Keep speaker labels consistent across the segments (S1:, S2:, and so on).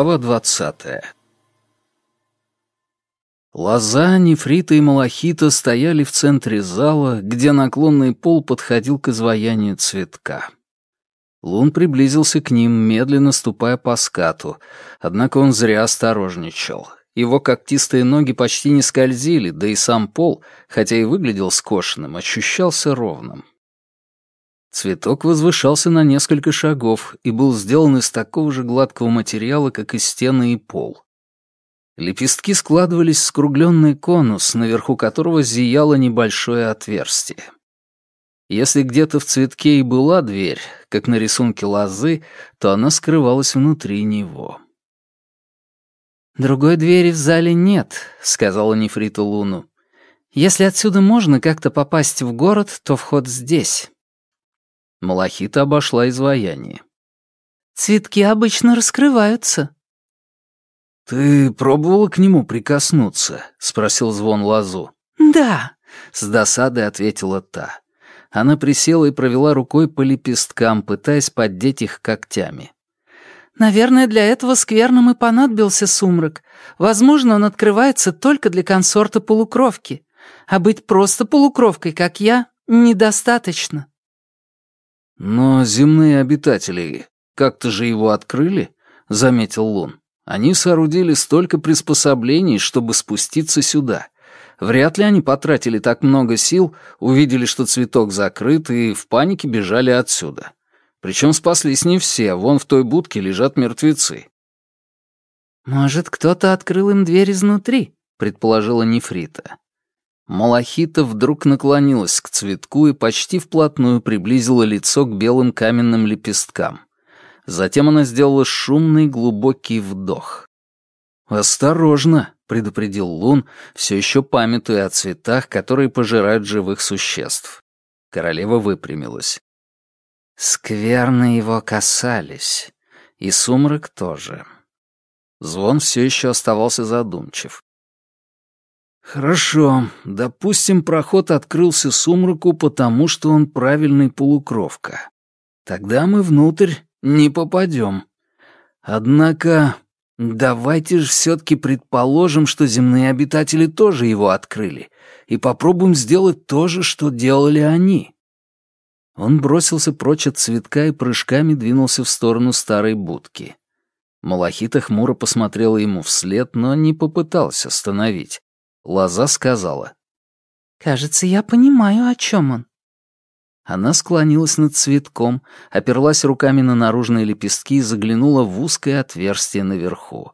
S1: Глава двадцатая. Лоза, нефрита и малахита стояли в центре зала, где наклонный пол подходил к изваянию цветка. Лун приблизился к ним, медленно ступая по скату, однако он зря осторожничал. Его когтистые ноги почти не скользили, да и сам пол, хотя и выглядел скошенным, ощущался ровным. Цветок возвышался на несколько шагов и был сделан из такого же гладкого материала, как и стены и пол. Лепестки складывались в скругленный конус, наверху которого зияло небольшое отверстие. Если где-то в цветке и была дверь, как на рисунке лозы, то она скрывалась внутри него.
S2: «Другой двери в зале нет», — сказала Нефрита Луну. «Если отсюда можно как-то попасть в город, то вход здесь».
S1: Малахита обошла изваяние.
S2: «Цветки обычно раскрываются».
S1: «Ты пробовала к нему прикоснуться?» — спросил звон лазу.
S2: «Да», —
S1: с досадой ответила та. Она присела и провела рукой по лепесткам, пытаясь поддеть их когтями.
S2: «Наверное, для этого скверным и понадобился сумрак. Возможно, он открывается только для консорта полукровки. А быть просто полукровкой, как я, недостаточно».
S1: «Но земные обитатели как-то же его открыли», — заметил Лун. «Они соорудили столько приспособлений, чтобы спуститься сюда. Вряд ли они потратили так много сил, увидели, что цветок закрыт, и в панике бежали отсюда. Причем спаслись не все, вон в той будке лежат мертвецы».
S2: «Может, кто-то открыл им дверь изнутри», — предположила Нефрита.
S1: Малахита вдруг наклонилась к цветку и почти вплотную приблизила лицо к белым каменным лепесткам. Затем она сделала шумный глубокий вдох. «Осторожно!» — предупредил Лун, все еще памятуя о цветах, которые пожирают живых существ. Королева выпрямилась. Скверно его касались. И сумрак тоже. Звон все еще оставался задумчив. Хорошо, допустим, проход открылся сумраку, потому что он правильный полукровка. Тогда мы внутрь не попадем. Однако, давайте же все-таки предположим, что земные обитатели тоже его открыли, и попробуем сделать то же, что делали они. Он бросился прочь от цветка и прыжками двинулся в сторону старой будки. Малахита хмуро посмотрела ему вслед, но не попыталась остановить. Лоза сказала.
S2: «Кажется, я понимаю, о чем он».
S1: Она склонилась над цветком, оперлась руками на наружные лепестки и заглянула в узкое отверстие наверху.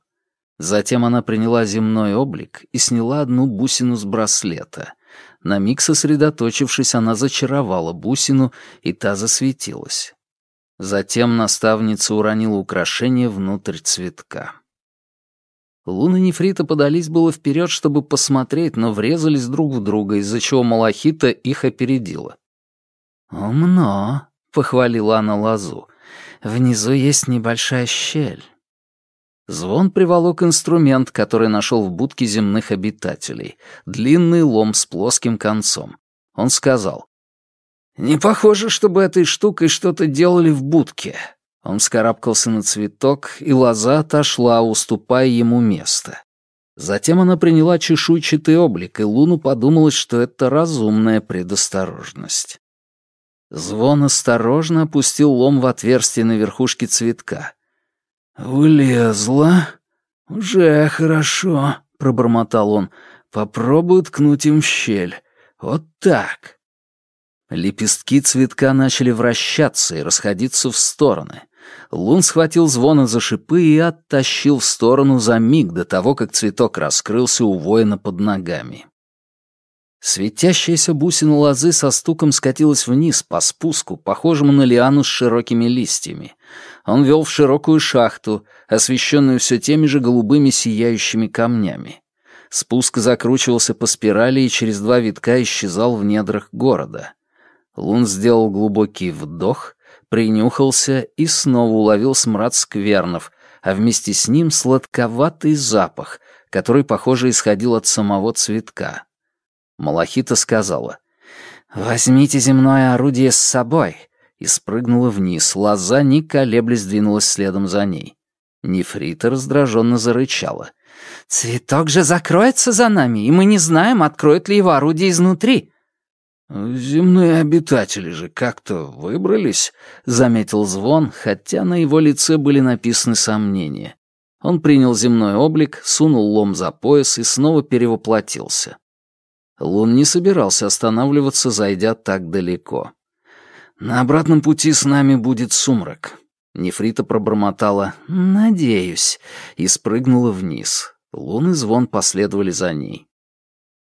S1: Затем она приняла земной облик и сняла одну бусину с браслета. На миг сосредоточившись, она зачаровала бусину, и та засветилась. Затем наставница уронила украшение внутрь цветка. Луна Нефрита подались было вперед, чтобы посмотреть, но врезались друг в друга, из-за чего Малахита их опередила. «Умно», — похвалила она лозу. «Внизу есть небольшая щель». Звон приволок инструмент, который нашел в будке земных обитателей. Длинный лом с плоским концом. Он сказал. «Не похоже, чтобы этой штукой что-то делали в будке. Он вскарабкался на цветок, и лоза отошла, уступая ему место. Затем она приняла чешуйчатый облик, и Луну подумалось, что это разумная предосторожность. Звон осторожно опустил лом в отверстие на верхушке цветка. «Влезла? Уже хорошо», — пробормотал он. «Попробую ткнуть им в щель. Вот так». Лепестки цветка начали вращаться и расходиться в стороны. Лун схватил звона за шипы и оттащил в сторону за миг до того, как цветок раскрылся у воина под ногами. Светящаяся бусина лозы со стуком скатилась вниз по спуску, похожему на лиану с широкими листьями. Он вел в широкую шахту, освещенную все теми же голубыми сияющими камнями. Спуск закручивался по спирали и через два витка исчезал в недрах города. Лун сделал глубокий вдох принюхался и снова уловил смрад сквернов, а вместе с ним сладковатый запах, который, похоже, исходил от самого цветка. Малахита сказала, «Возьмите земное орудие с собой», и спрыгнула вниз. Лоза, не колеблясь, двинулась следом за ней. Нефрита раздраженно зарычала.
S2: «Цветок же закроется за нами, и мы не знаем, откроет ли его орудие изнутри».
S1: «Земные обитатели же как-то выбрались», — заметил Звон, хотя на его лице были написаны сомнения. Он принял земной облик, сунул лом за пояс и снова перевоплотился. Лун не собирался останавливаться, зайдя так далеко. «На обратном пути с нами будет сумрак». Нефрита пробормотала «Надеюсь» и спрыгнула вниз. Лун и Звон последовали за ней.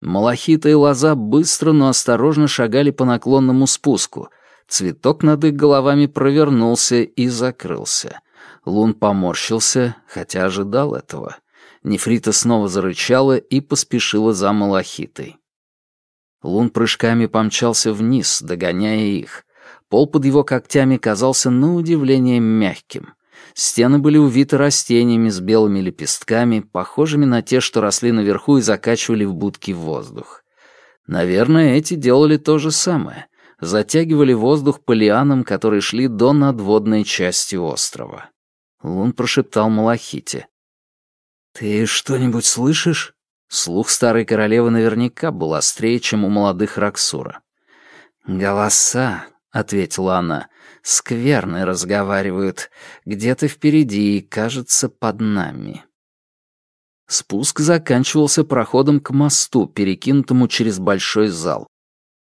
S1: Малахита и лоза быстро, но осторожно шагали по наклонному спуску. Цветок над их головами провернулся и закрылся. Лун поморщился, хотя ожидал этого. Нефрита снова зарычала и поспешила за Малахитой. Лун прыжками помчался вниз, догоняя их. Пол под его когтями казался на удивление мягким. Стены были увиты растениями с белыми лепестками, похожими на те, что росли наверху и закачивали в будки воздух. Наверное, эти делали то же самое. Затягивали воздух по лианам, которые шли до надводной части острова. Лун прошептал Малахите. «Ты что-нибудь слышишь?» Слух старой королевы наверняка был острее, чем у молодых Раксура. «Голоса», — ответила она, Скверны разговаривают. Где-то впереди и, кажется, под нами. Спуск заканчивался проходом к мосту, перекинутому через большой зал.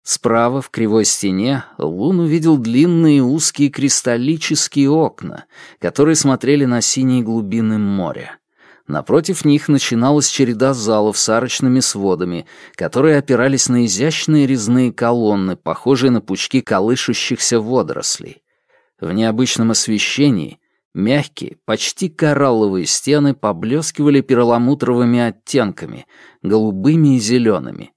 S1: Справа, в кривой стене, Лун увидел длинные узкие кристаллические окна, которые смотрели на синие глубины моря. Напротив них начиналась череда залов с арочными сводами, которые опирались на изящные резные колонны, похожие на пучки колышущихся водорослей. В необычном освещении мягкие, почти коралловые стены поблескивали перламутровыми оттенками, голубыми и зелеными.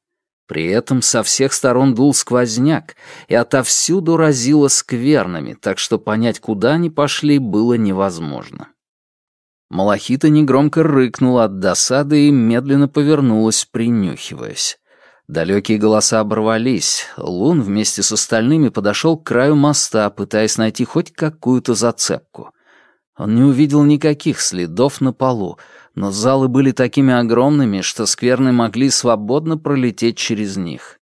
S1: При этом со всех сторон дул сквозняк, и отовсюду разило скверными, так что понять, куда они пошли, было невозможно. Малахита негромко рыкнула от досады и медленно повернулась, принюхиваясь. Далекие голоса оборвались. Лун вместе с остальными подошел к краю моста, пытаясь найти хоть какую-то зацепку. Он не увидел никаких следов на полу, но залы были такими огромными, что скверны могли свободно пролететь через них.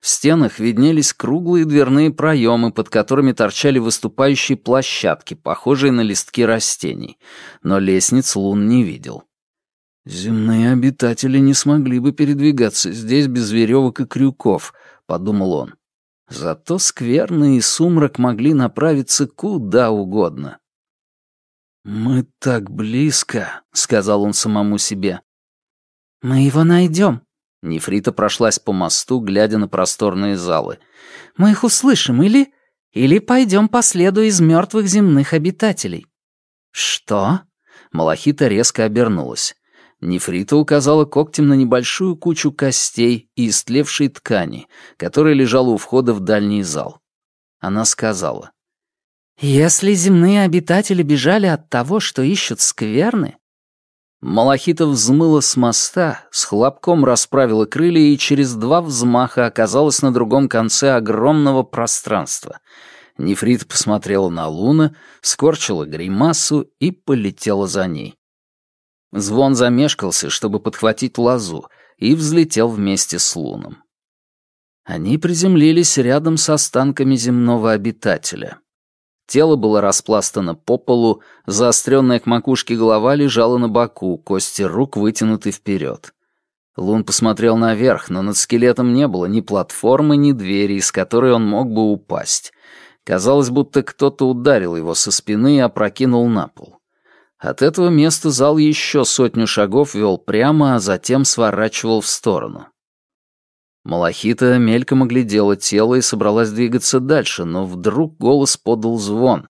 S1: В стенах виднелись круглые дверные проемы, под которыми торчали выступающие площадки, похожие на листки растений, но лестниц Лун не видел. «Земные обитатели не смогли бы передвигаться здесь без веревок и крюков», — подумал он. Зато скверный и сумрак могли направиться куда угодно. «Мы так близко», — сказал он самому себе.
S2: «Мы его найдем»,
S1: Нефрита прошлась по мосту, глядя на просторные залы.
S2: «Мы их услышим, или... или пойдем по следу из мертвых земных обитателей».
S1: «Что?» Малахита резко обернулась. Нефрита указала когтем на небольшую кучу костей и истлевшей ткани, которая лежала у входа в дальний зал. Она сказала.
S2: «Если земные обитатели бежали от того, что ищут скверны,
S1: Малахита взмыла с моста, с хлопком расправила крылья и через два взмаха оказалась на другом конце огромного пространства. Нефрит посмотрела на Луна, скорчила гримасу и полетела за ней. Звон замешкался, чтобы подхватить лозу, и взлетел вместе с Луном. Они приземлились рядом с останками земного обитателя. Тело было распластано по полу, заостренная к макушке голова лежала на боку, кости рук вытянуты вперед. Лун посмотрел наверх, но над скелетом не было ни платформы, ни двери, из которой он мог бы упасть. Казалось, будто кто-то ударил его со спины и опрокинул на пол. От этого места зал еще сотню шагов вел прямо, а затем сворачивал в сторону. Малахита мельком оглядела тело и собралась двигаться дальше, но вдруг голос подал звон.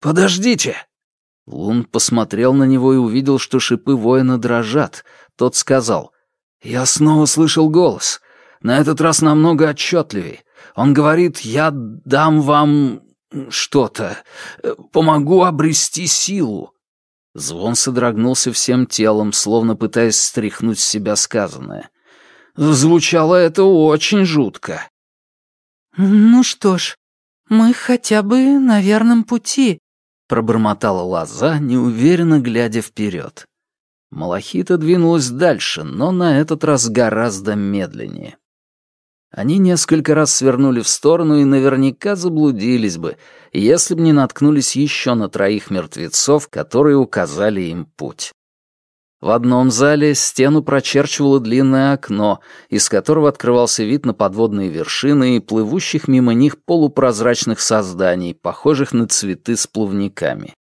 S1: «Подождите!» Лун посмотрел на него и увидел, что шипы воина дрожат. Тот сказал, «Я снова слышал голос. На этот раз намного отчетливей. Он говорит, я дам вам что-то, помогу обрести силу». Звон содрогнулся всем телом, словно пытаясь стряхнуть с себя сказанное. Звучало это очень жутко.
S2: «Ну что ж, мы хотя бы на верном пути», —
S1: пробормотала лоза, неуверенно глядя вперед. Малахита двинулась дальше, но на этот раз гораздо медленнее. Они несколько раз свернули в сторону и наверняка заблудились бы, если бы не наткнулись еще на троих мертвецов, которые указали им путь. В одном зале стену прочерчивало длинное окно, из которого открывался вид на подводные вершины и плывущих мимо них полупрозрачных созданий, похожих на цветы с плавниками.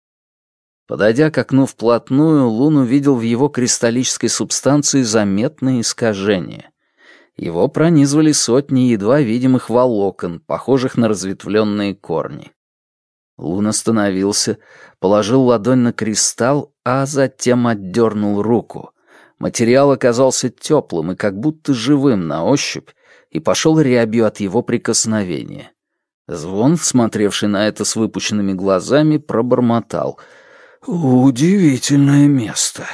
S1: Подойдя к окну вплотную, Лун увидел в его кристаллической субстанции заметные искажения. Его пронизывали сотни едва видимых волокон, похожих на разветвленные корни. Лун остановился, положил ладонь на кристалл, а затем отдернул руку. Материал оказался теплым и как будто живым на ощупь, и пошел рябью от его прикосновения. Звон, смотревший на это с выпущенными глазами, пробормотал. «Удивительное место».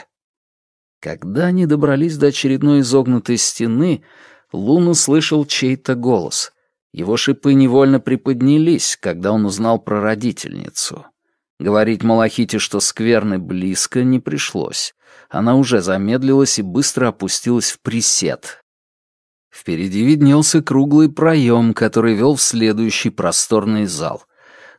S1: Когда они добрались до очередной изогнутой стены, Лун услышал чей-то голос. Его шипы невольно приподнялись, когда он узнал про родительницу. Говорить Малахите, что скверны близко, не пришлось. Она уже замедлилась и быстро опустилась в присед. Впереди виднелся круглый проем, который вел в следующий просторный зал.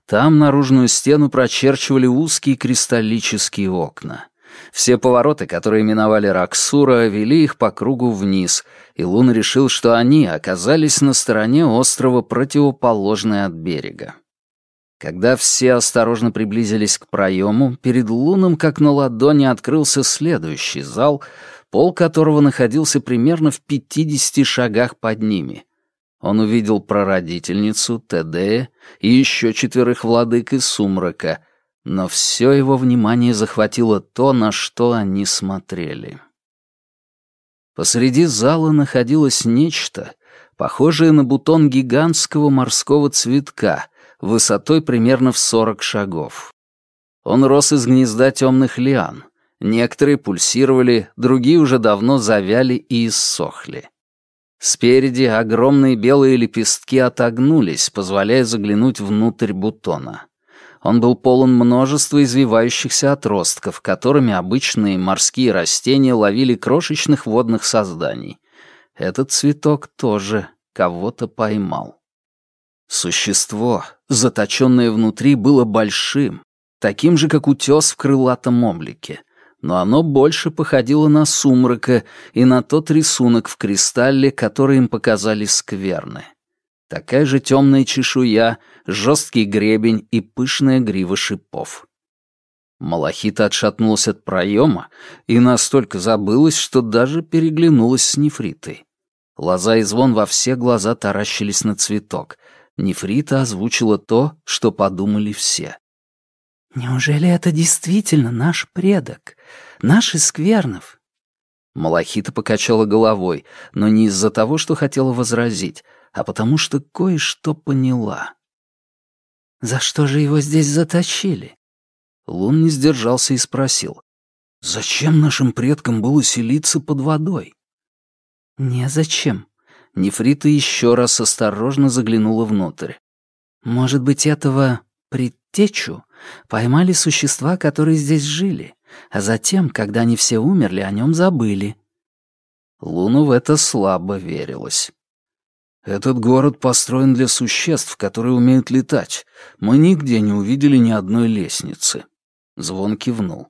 S1: Там наружную стену прочерчивали узкие кристаллические окна. Все повороты, которые миновали Раксура, вели их по кругу вниз, и Лун решил, что они оказались на стороне острова, противоположной от берега. Когда все осторожно приблизились к проему, перед Луном, как на ладони, открылся следующий зал, пол которого находился примерно в пятидесяти шагах под ними. Он увидел прародительницу, Тедея и еще четверых владык из сумрака — но все его внимание захватило то, на что они смотрели. Посреди зала находилось нечто, похожее на бутон гигантского морского цветка, высотой примерно в сорок шагов. Он рос из гнезда темных лиан. Некоторые пульсировали, другие уже давно завяли и иссохли. Спереди огромные белые лепестки отогнулись, позволяя заглянуть внутрь бутона. Он был полон множества извивающихся отростков, которыми обычные морские растения ловили крошечных водных созданий. Этот цветок тоже кого-то поймал. Существо, заточенное внутри, было большим, таким же, как утес в крылатом облике, но оно больше походило на сумрака и на тот рисунок в кристалле, который им показали скверны. Такая же темная чешуя, жесткий гребень и пышная грива шипов. Малахита отшатнулась от проема и настолько забылась, что даже переглянулась с нефритой. Лоза и звон во все глаза таращились на цветок. Нефрита озвучила то, что подумали все.
S2: «Неужели это действительно наш предок? Наш Исквернов?»
S1: Малахита покачала головой, но не из-за того, что хотела возразить, а потому что кое-что поняла.
S2: «За что же его здесь заточили?»
S1: Лун не сдержался и спросил. «Зачем нашим предкам было селиться под водой?»
S2: «Незачем».
S1: Нефрита еще раз осторожно заглянула внутрь.
S2: «Может быть, этого предтечу поймали существа, которые здесь жили, а затем, когда они все умерли, о нем забыли».
S1: Луну в это слабо верилось. Этот город построен для существ, которые умеют летать. Мы нигде не увидели ни одной лестницы. Звон кивнул.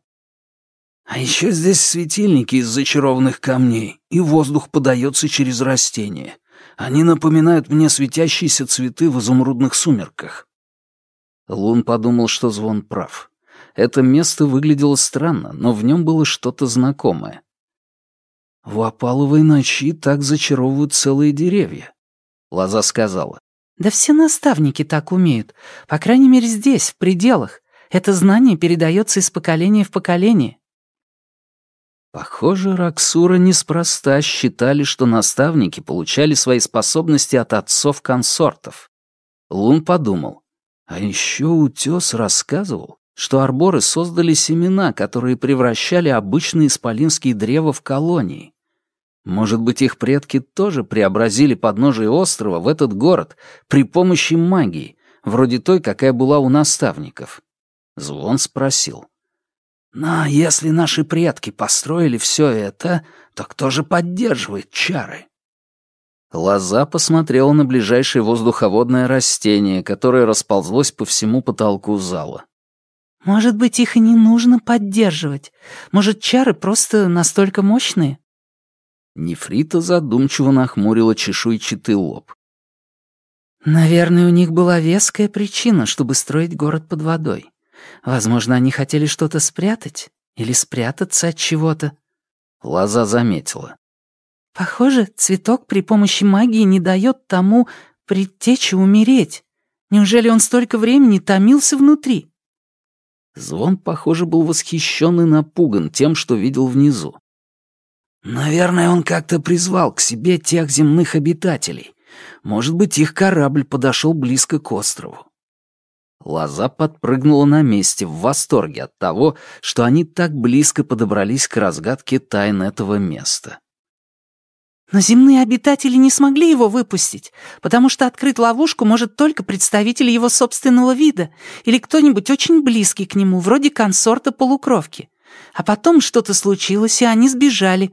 S1: А еще здесь светильники из зачарованных камней, и воздух подается через растения. Они напоминают мне светящиеся цветы в изумрудных сумерках. Лун подумал, что Звон прав. Это место выглядело странно, но в нем было что-то знакомое. В опаловой ночи так зачаровывают целые деревья. Лоза сказала.
S2: «Да все наставники так умеют. По крайней мере, здесь, в пределах. Это знание передается из поколения в поколение».
S1: Похоже, Раксура неспроста считали, что наставники получали свои способности от отцов-консортов. Лун подумал. А еще Утес рассказывал, что арборы создали семена, которые превращали обычные исполинские древа в колонии. Может быть, их предки тоже преобразили подножие острова в этот город при помощи магии, вроде той, какая была у наставников. Звон спросил. «Но если наши предки построили все это, то кто же поддерживает чары?» Лоза посмотрела на ближайшее воздуховодное растение, которое расползлось по всему потолку зала.
S2: «Может быть, их и не нужно поддерживать. Может, чары просто настолько мощные?»
S1: Нефрита задумчиво нахмурила чешуйчатый лоб.
S2: «Наверное, у них была веская причина, чтобы строить город под водой. Возможно, они хотели что-то спрятать или спрятаться от чего-то».
S1: Лоза заметила.
S2: Похоже, цветок при помощи магии не дает тому предтече умереть. Неужели он столько времени томился внутри?
S1: Звон, похоже, был восхищен и напуган тем, что видел внизу. Наверное, он как-то призвал к себе тех земных обитателей. Может быть, их корабль подошел близко к острову. Лоза подпрыгнула на месте в восторге от того, что они так близко подобрались к разгадке тайн этого места.
S2: Но земные обитатели не смогли его выпустить, потому что открыть ловушку может только представитель его собственного вида или кто-нибудь очень близкий к нему, вроде консорта полукровки. А потом что-то случилось, и они сбежали.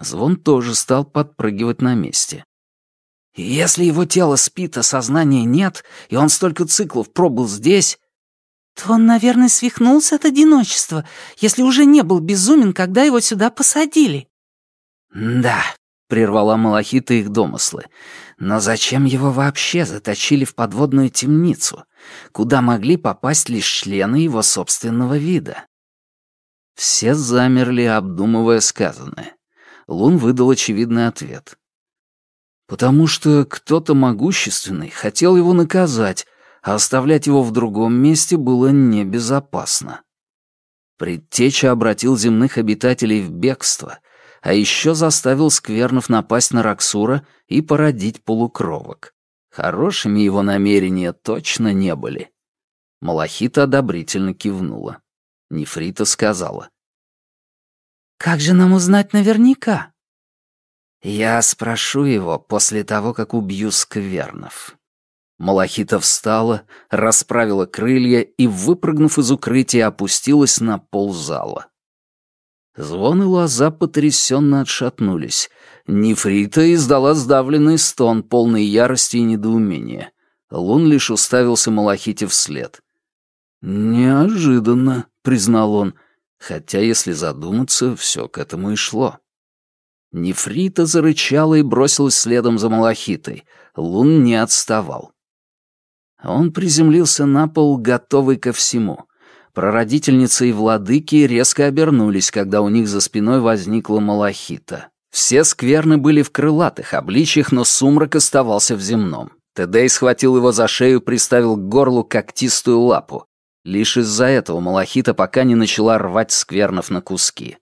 S1: Звон тоже стал подпрыгивать на месте. если его тело спит, а сознания нет, и он столько циклов пробыл здесь...
S2: То он, наверное, свихнулся от одиночества, если уже не был безумен, когда его сюда посадили.
S1: Да, прервала Малахита их домыслы. Но зачем его вообще заточили в подводную темницу, куда могли попасть лишь члены его собственного вида? Все замерли, обдумывая сказанное. Лун выдал очевидный ответ. «Потому что кто-то могущественный хотел его наказать, а оставлять его в другом месте было небезопасно». Предтеча обратил земных обитателей в бегство — а еще заставил сквернов напасть на Раксура и породить полукровок. Хорошими его намерения точно не были. Малахита одобрительно кивнула. Нефрита сказала.
S2: «Как же нам узнать наверняка?»
S1: «Я спрошу его после того, как убью сквернов». Малахита встала, расправила крылья и, выпрыгнув из укрытия, опустилась на пол зала. Звон и лоза потрясенно отшатнулись. Нефрита издала сдавленный стон, полный ярости и недоумения. Лун лишь уставился Малахите вслед. «Неожиданно», — признал он, хотя, если задуматься, все к этому и шло. Нефрита зарычала и бросилась следом за Малахитой. Лун не отставал. Он приземлился на пол, готовый ко всему. Прародительница и владыки резко обернулись, когда у них за спиной возникла малахита. Все скверны были в крылатых обличьях, но сумрак оставался в земном. Тедей схватил его за шею, приставил к горлу когтистую лапу. Лишь из-за этого малахита пока не начала рвать сквернов на куски.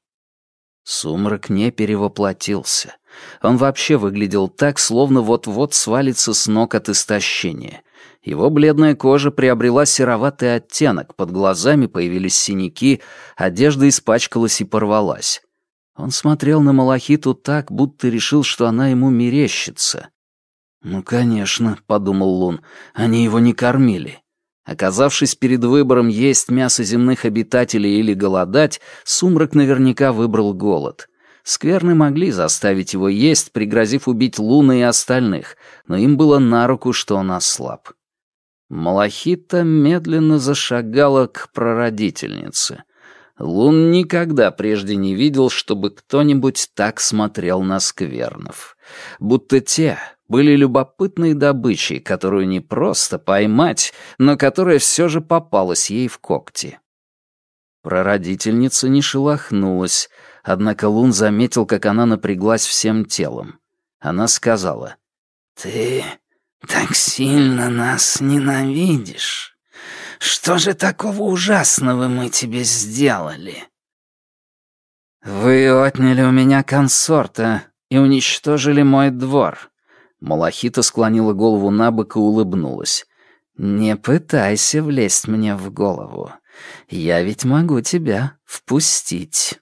S1: Сумрак не перевоплотился. Он вообще выглядел так, словно вот-вот свалится с ног от истощения. Его бледная кожа приобрела сероватый оттенок, под глазами появились синяки, одежда испачкалась и порвалась. Он смотрел на Малахиту так, будто решил, что она ему мерещится. «Ну, конечно», — подумал Лун, — «они его не кормили». Оказавшись перед выбором есть мясо земных обитателей или голодать, Сумрак наверняка выбрал голод. Скверны могли заставить его есть, пригрозив убить Луна и остальных, но им было на руку, что он ослаб. Малахита медленно зашагала к прародительнице. Лун никогда прежде не видел, чтобы кто-нибудь так смотрел на сквернов. Будто те были любопытной добычей, которую не просто поймать, но которая все же попалась ей в когти. Прародительница не шелохнулась, однако Лун заметил, как она напряглась всем телом. Она сказала, «Ты так сильно нас ненавидишь? Что же такого ужасного мы тебе сделали?» «Вы отняли у меня консорта и уничтожили мой двор». Малахита склонила голову на бок и улыбнулась. «Не пытайся влезть мне в голову. Я ведь могу тебя впустить».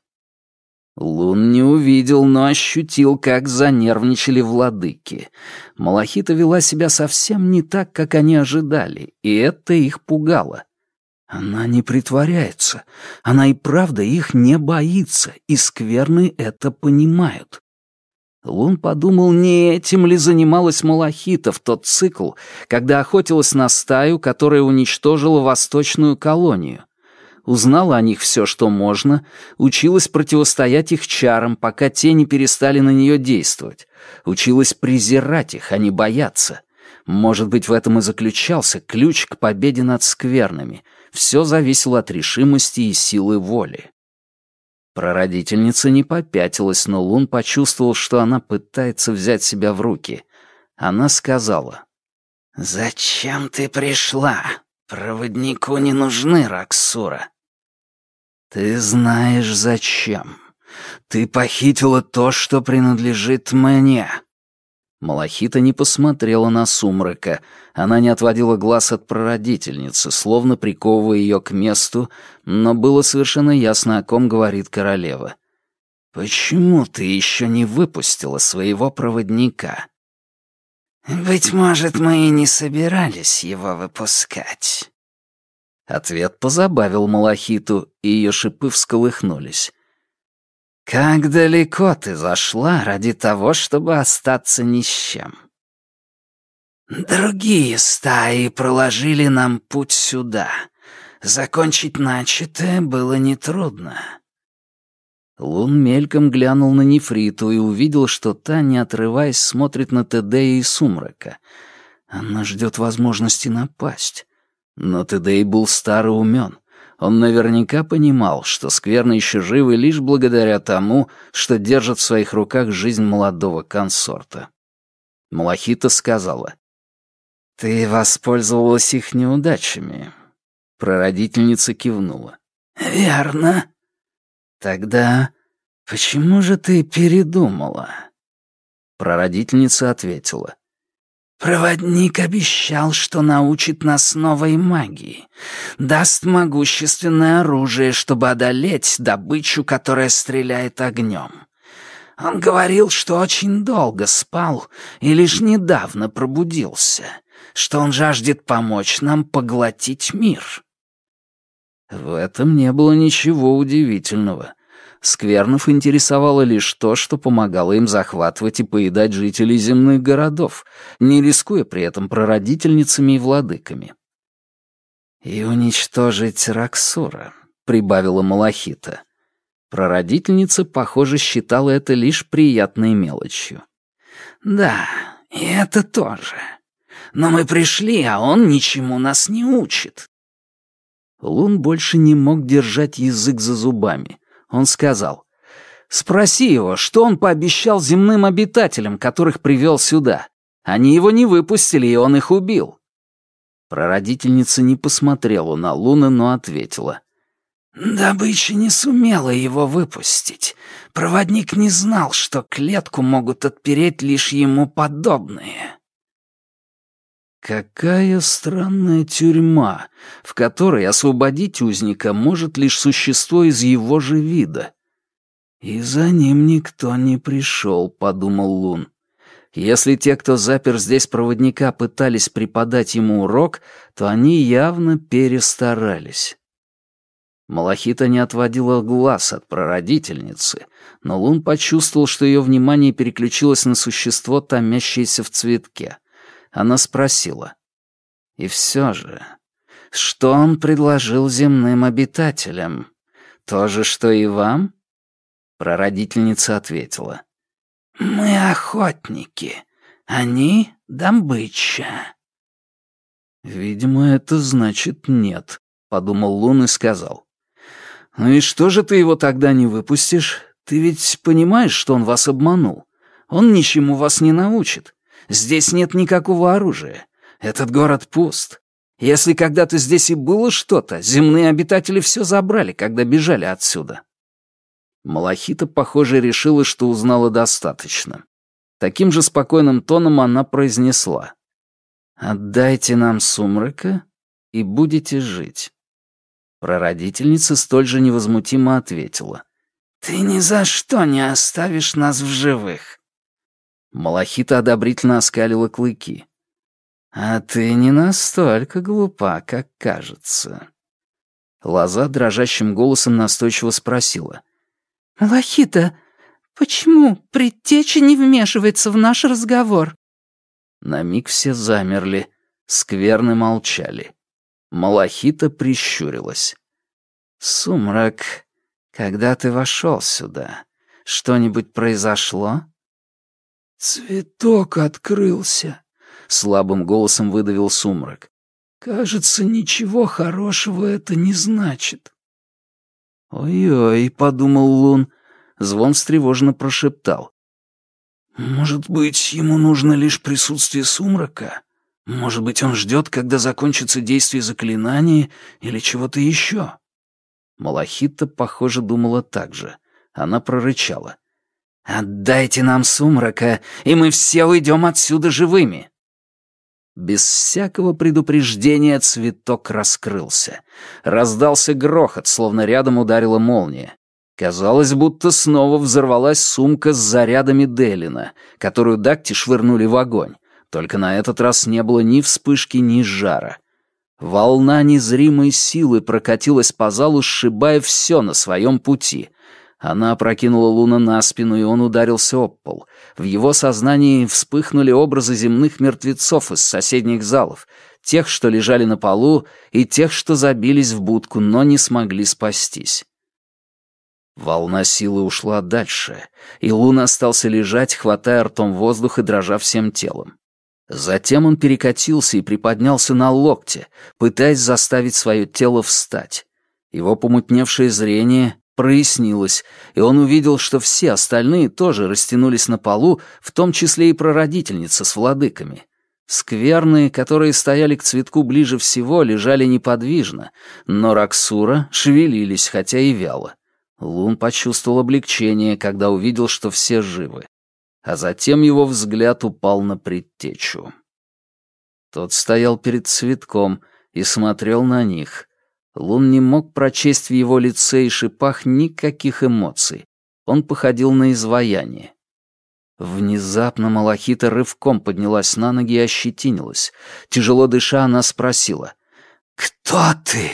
S1: Лун не увидел, но ощутил, как занервничали владыки. Малахита вела себя совсем не так, как они ожидали, и это их пугало. Она не притворяется. Она и правда их не боится, и скверны это понимают. Лун подумал, не этим ли занималась Малахита в тот цикл, когда охотилась на стаю, которая уничтожила восточную колонию. Узнала о них все, что можно, училась противостоять их чарам, пока те не перестали на нее действовать. Училась презирать их, а не бояться. Может быть, в этом и заключался ключ к победе над скверными. Все зависело от решимости и силы воли. Прародительница не попятилась, но Лун почувствовал, что она пытается взять себя в руки. Она сказала. «Зачем ты пришла? Проводнику не нужны, Раксура». «Ты знаешь, зачем. Ты похитила то, что принадлежит мне. Малахита не посмотрела на сумрака. Она не отводила глаз от прародительницы, словно приковывая ее к месту, но было совершенно ясно, о ком говорит королева. «Почему ты еще не выпустила своего проводника?» «Быть может, мы и не собирались его выпускать». Ответ позабавил Малахиту, и ее шипы всколыхнулись. Как далеко ты зашла ради того, чтобы остаться ни с чем? Другие стаи проложили нам путь сюда. Закончить начатое было нетрудно. Лун мельком глянул на Нефриту и увидел, что та, не отрываясь, смотрит на Тедея и Сумрака. Она ждет возможности напасть. Но Тедей был стар и умен. Он наверняка понимал, что скверны еще живы лишь благодаря тому, что держит в своих руках жизнь молодого консорта. Малахита сказала, «Ты воспользовалась их неудачами». Прародительница кивнула. «Верно. Тогда почему же ты передумала?» Прародительница ответила. Проводник обещал, что научит нас новой магии, даст могущественное оружие, чтобы одолеть добычу, которая стреляет огнем. Он говорил, что очень долго спал и лишь недавно пробудился, что он жаждет помочь нам поглотить мир. В этом не было ничего удивительного. Сквернов интересовало лишь то, что помогало им захватывать и поедать жителей земных городов, не рискуя при этом прародительницами и владыками. «И уничтожить Раксура», — прибавила Малахита. Прародительница, похоже, считала это лишь приятной мелочью. «Да, и это тоже. Но мы пришли, а он ничему нас не учит». Лун больше не мог держать язык за зубами. Он сказал, «Спроси его, что он пообещал земным обитателям, которых привел сюда. Они его не выпустили, и он их убил». Прародительница не посмотрела на Луна, но ответила. «Добыча не сумела его выпустить. Проводник не знал, что клетку могут отпереть лишь ему подобные». Какая странная тюрьма, в которой освободить узника может лишь существо из его же вида. И за ним никто не пришел, подумал Лун. Если те, кто запер здесь проводника, пытались преподать ему урок, то они явно перестарались. Малахита не отводила глаз от прародительницы, но Лун почувствовал, что ее внимание переключилось на существо, томящееся в цветке. Она спросила. «И все же, что он предложил земным обитателям? То же, что и вам?» Прародительница ответила. «Мы охотники, они — добыча». «Видимо, это значит нет», — подумал Лун и сказал. «Ну и что же ты его тогда не выпустишь? Ты ведь понимаешь, что он вас обманул? Он ничему вас не научит. Здесь нет никакого оружия. Этот город пуст. Если когда-то здесь и было что-то, земные обитатели все забрали, когда бежали отсюда». Малахита, похоже, решила, что узнала достаточно. Таким же спокойным тоном она произнесла. «Отдайте нам сумрака, и будете жить». Прародительница столь же невозмутимо ответила. «Ты ни за что не оставишь нас в живых. Малахита одобрительно оскалила клыки. «А ты не настолько глупа, как кажется». Лоза дрожащим голосом настойчиво спросила.
S2: «Малахита, почему предтеча не вмешивается в наш разговор?»
S1: На миг все замерли, скверны молчали. Малахита прищурилась. «Сумрак, когда ты вошел сюда, что-нибудь произошло?»
S3: «Цветок открылся», — слабым голосом выдавил сумрак. «Кажется, ничего хорошего это не значит».
S1: «Ой-ой», — подумал Лун. Звон встревоженно прошептал.
S3: «Может быть, ему нужно лишь присутствие сумрака? Может быть, он ждет, когда закончится действие заклинания или чего-то еще?»
S1: Малахита, похоже, думала так же. Она прорычала. «Отдайте нам сумрака, и мы все уйдем отсюда живыми!» Без всякого предупреждения цветок раскрылся. Раздался грохот, словно рядом ударила молния. Казалось, будто снова взорвалась сумка с зарядами Делина, которую Дакти швырнули в огонь. Только на этот раз не было ни вспышки, ни жара. Волна незримой силы прокатилась по залу, сшибая все на своем пути. Она опрокинула Луна на спину, и он ударился об пол. В его сознании вспыхнули образы земных мертвецов из соседних залов, тех, что лежали на полу, и тех, что забились в будку, но не смогли спастись. Волна силы ушла дальше, и Лун остался лежать, хватая ртом воздух и дрожа всем телом. Затем он перекатился и приподнялся на локте, пытаясь заставить свое тело встать. Его помутневшее зрение прояснилось, и он увидел, что все остальные тоже растянулись на полу, в том числе и прародительница с владыками. Скверные, которые стояли к цветку ближе всего, лежали неподвижно, но Раксура шевелились, хотя и вяло. Лун почувствовал облегчение, когда увидел, что все живы а затем его взгляд упал на предтечу. Тот стоял перед цветком и смотрел на них. Лун не мог прочесть в его лице и шипах никаких эмоций. Он походил на изваяние. Внезапно Малахита рывком поднялась на ноги и ощетинилась. Тяжело дыша, она спросила. «Кто ты?»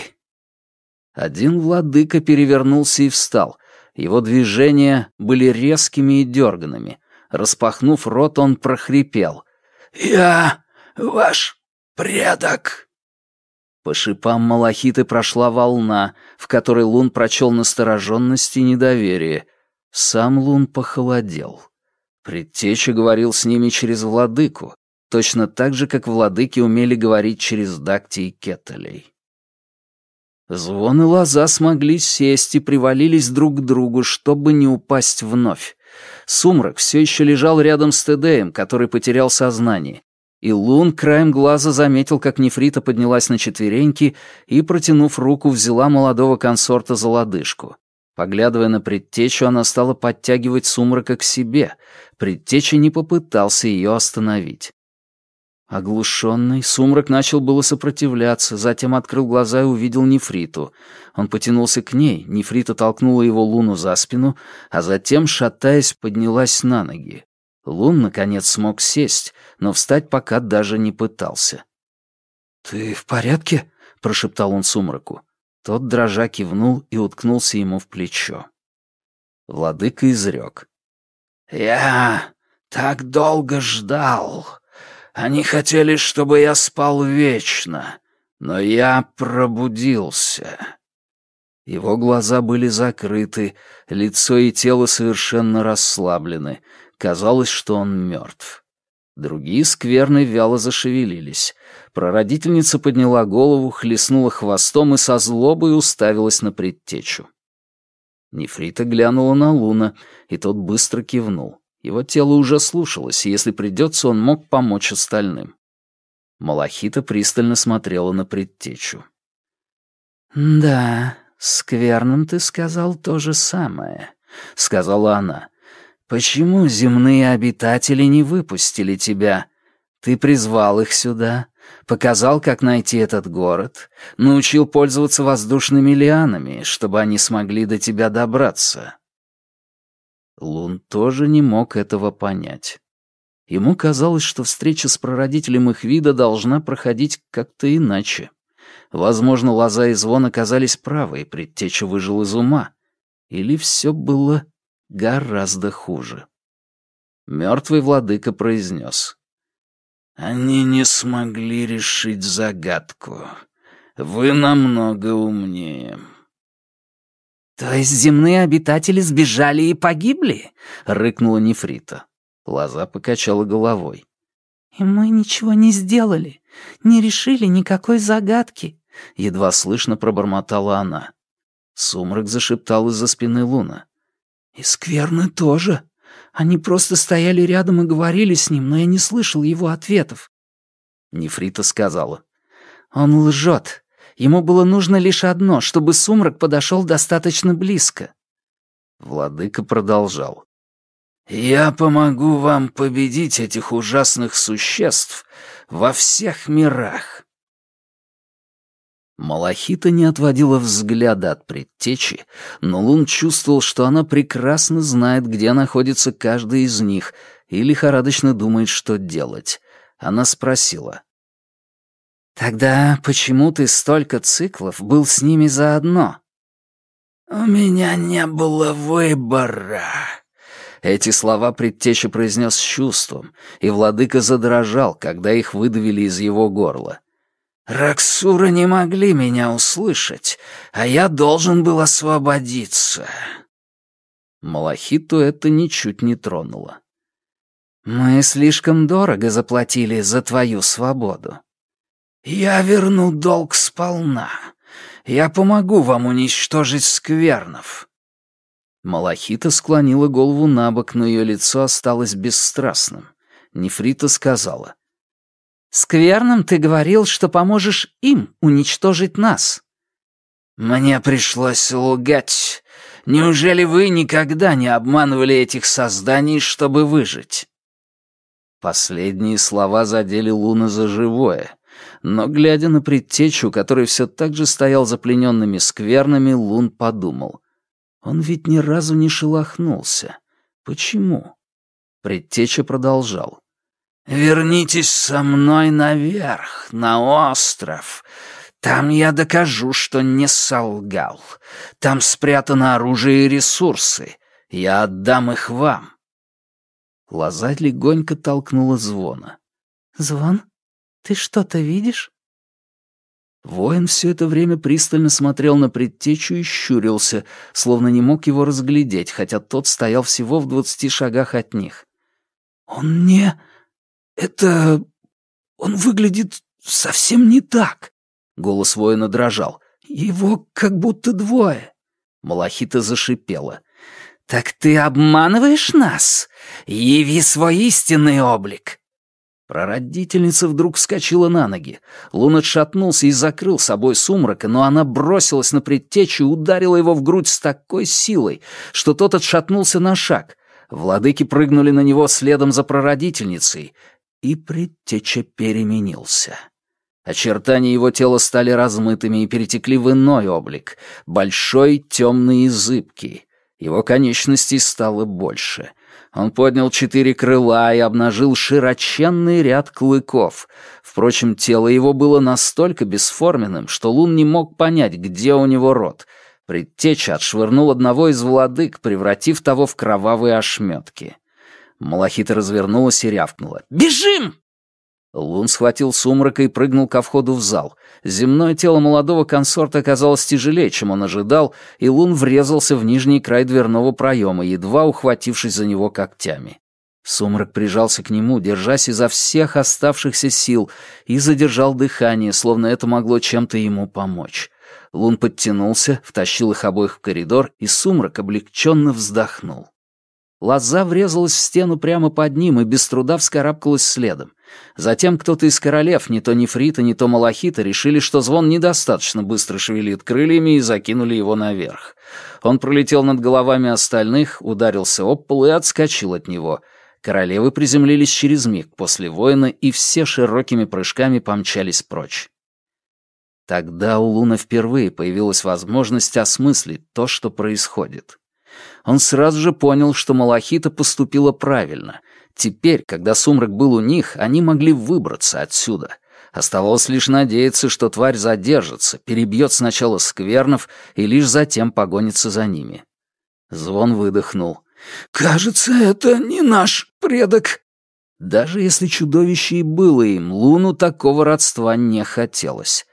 S1: Один владыка перевернулся и встал. Его движения были резкими и дерганными. Распахнув рот, он прохрипел. «Я ваш предок!» По шипам малахиты прошла волна, в которой Лун прочел настороженность и недоверие. Сам Лун похолодел. Предтеча говорил с ними через владыку, точно так же, как владыки умели говорить через Дакти и Кеттелей. Звон и лоза смогли сесть и привалились друг к другу, чтобы не упасть вновь. Сумрак все еще лежал рядом с Тедеем, который потерял сознание. И Лун краем глаза заметил, как Нефрита поднялась на четвереньки и, протянув руку, взяла молодого консорта за лодыжку. Поглядывая на предтечу, она стала подтягивать сумрака к себе. Предтеча не попытался ее остановить. Оглушенный, сумрак начал было сопротивляться, затем открыл глаза и увидел нефриту. Он потянулся к ней, нефрита толкнула его луну за спину, а затем, шатаясь, поднялась на ноги. Лун, наконец, смог сесть, но встать пока даже не пытался. «Ты в порядке?» — прошептал он сумраку. Тот, дрожа, кивнул и уткнулся ему в плечо. Владыка изрек. «Я так долго ждал!» Они хотели, чтобы я спал вечно, но я пробудился». Его глаза были закрыты, лицо и тело совершенно расслаблены. Казалось, что он мертв. Другие скверны вяло зашевелились. Прородительница подняла голову, хлестнула хвостом и со злобой уставилась на предтечу. Нефрита глянула на Луна, и тот быстро кивнул. Его тело уже слушалось, и если придется, он мог помочь остальным. Малахита пристально смотрела на предтечу. «Да, скверным ты сказал то же самое», — сказала она. «Почему земные обитатели не выпустили тебя? Ты призвал их сюда, показал, как найти этот город, научил пользоваться воздушными лианами, чтобы они смогли до тебя добраться. Лун тоже не мог этого понять. Ему казалось, что встреча с прародителем их вида должна проходить как-то иначе. Возможно, лоза и звон оказались правы, и предтеча выжил из ума. Или все было гораздо хуже. Мертвый владыка произнес. «Они не смогли решить загадку. Вы намного умнее».
S2: «То есть земные обитатели сбежали и погибли?» — рыкнула Нефрита.
S1: Лоза покачала головой.
S2: «И мы ничего не сделали, не решили никакой загадки», — едва слышно пробормотала она.
S1: Сумрак зашептал из-за спины Луна.
S2: «И скверны тоже. Они просто стояли рядом и говорили с ним, но я не слышал его ответов».
S1: Нефрита сказала.
S2: «Он лжет. Ему было нужно лишь одно, чтобы сумрак подошел достаточно близко».
S1: Владыка продолжал. «Я помогу вам победить этих ужасных существ во всех мирах. Малахита не отводила взгляда от предтечи, но Лун чувствовал, что она прекрасно знает, где находится каждый из них, и лихорадочно думает, что делать. Она спросила.
S2: «Тогда почему ты столько циклов был с ними заодно?»
S3: «У меня не было выбора».
S1: Эти слова предтеча произнес с чувством, и владыка задрожал, когда их выдавили из его горла.
S3: Раксура не могли меня услышать, а я должен был освободиться.
S1: Малахиту это ничуть не тронуло.
S2: «Мы слишком дорого заплатили за твою свободу».
S3: «Я верну долг сполна. Я помогу вам уничтожить сквернов».
S1: Малахита склонила голову на бок, но ее лицо осталось бесстрастным. Нефрита сказала.
S2: Скверным ты говорил, что поможешь им уничтожить нас».
S3: «Мне пришлось лгать. Неужели вы никогда не обманывали этих созданий, чтобы выжить?»
S1: Последние слова задели Луна за живое, но, глядя на предтечу, который все так же стоял за плененными сквернами, Лун подумал. Он ведь ни разу не шелохнулся. Почему? Предтеча продолжал.
S3: «Вернитесь со мной наверх, на остров. Там я докажу, что не солгал. Там спрятано оружие и ресурсы. Я отдам их вам».
S1: Лоза легонько толкнула звона.
S2: «Звон? Ты что-то видишь?»
S1: Воин все это время пристально смотрел на предтечу и щурился, словно не мог его разглядеть, хотя тот стоял всего в двадцати шагах от них.
S3: «Он не...» «Это... он выглядит совсем не так».
S1: Голос воина дрожал.
S3: «Его как будто двое».
S1: Малахита зашипела.
S2: «Так ты обманываешь нас? Яви свой истинный облик!»
S1: Прародительница вдруг вскочила на ноги. Лун отшатнулся и закрыл собой сумрака, но она бросилась на предтечу и ударила его в грудь с такой силой, что тот отшатнулся на шаг. Владыки прыгнули на него следом за прародительницей, и предтеча переменился. Очертания его тела стали размытыми и перетекли в иной облик, большой, темный и зыбкий. Его конечностей стало больше. Он поднял четыре крыла и обнажил широченный ряд клыков. Впрочем, тело его было настолько бесформенным, что Лун не мог понять, где у него рот. Предтеча отшвырнул одного из владык, превратив того в кровавые ошметки. Малахита развернулась и рявкнула. «Бежим!» Лун схватил сумрака и прыгнул ко входу в зал. Земное тело молодого консорта оказалось тяжелее, чем он ожидал, и Лун врезался в нижний край дверного проема, едва ухватившись за него когтями. Сумрак прижался к нему, держась изо всех оставшихся сил, и задержал дыхание, словно это могло чем-то ему помочь. Лун подтянулся, втащил их обоих в коридор, и сумрак облегченно вздохнул. Лоза врезалась в стену прямо под ним и без труда вскарабкалась следом. Затем кто-то из королев, не то Нефрита, не то Малахита, решили, что звон недостаточно быстро шевелит крыльями и закинули его наверх. Он пролетел над головами остальных, ударился об пол и отскочил от него. Королевы приземлились через миг после воина, и все широкими прыжками помчались прочь. Тогда у Луна впервые появилась возможность осмыслить то, что происходит. Он сразу же понял, что Малахита поступила правильно. Теперь, когда сумрак был у них, они могли выбраться отсюда. Оставалось лишь надеяться, что тварь задержится, перебьет сначала сквернов и лишь затем погонится за ними. Звон выдохнул. «Кажется, это не наш предок». Даже если чудовище и было им, Луну такого родства не хотелось.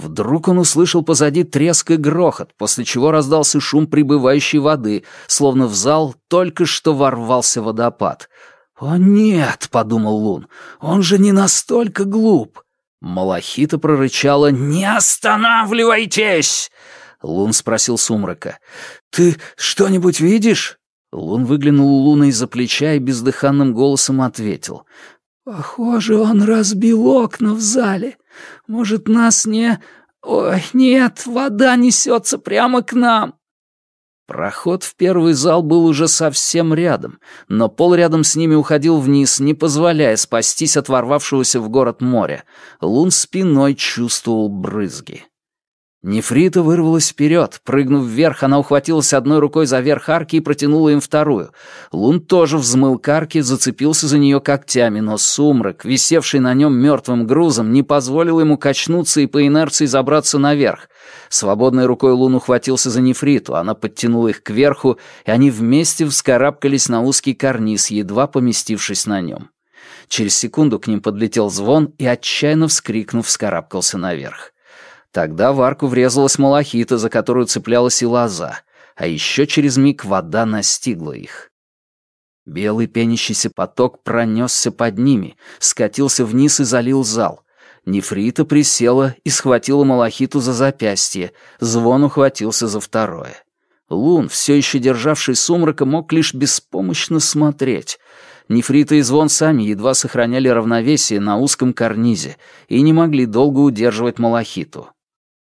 S1: Вдруг он услышал позади треск и грохот, после чего раздался шум прибывающей воды, словно в зал только что ворвался водопад. «О нет!» — подумал Лун, — «он же не настолько глуп!» Малахита прорычала «Не останавливайтесь!» Лун спросил Сумрака. «Ты что-нибудь видишь?» Лун выглянул у Луны из-за плеча и бездыханным голосом ответил. «Похоже, он разбил окна в зале. Может, нас не... Ой, нет, вода несется прямо к нам!» Проход в первый зал был уже совсем рядом, но пол рядом с ними уходил вниз, не позволяя спастись от ворвавшегося в город моря. Лун спиной чувствовал брызги. Нефрита вырвалась вперед. Прыгнув вверх, она ухватилась одной рукой за верх арки и протянула им вторую. Лун тоже взмыл к арке, зацепился за нее когтями, но сумрак, висевший на нем мертвым грузом, не позволил ему качнуться и по инерции забраться наверх. Свободной рукой Лун ухватился за нефриту, она подтянула их кверху, и они вместе вскарабкались на узкий карниз, едва поместившись на нем. Через секунду к ним подлетел звон и, отчаянно вскрикнув, вскарабкался наверх. Тогда в арку врезалась малахита, за которую цеплялась и лоза, а еще через миг вода настигла их. Белый пенящийся поток пронесся под ними, скатился вниз и залил зал. Нефрита присела и схватила малахиту за запястье, звон ухватился за второе. Лун, все еще державший сумрака, мог лишь беспомощно смотреть. Нефрита и звон сами едва сохраняли равновесие на узком карнизе и не могли долго удерживать малахиту.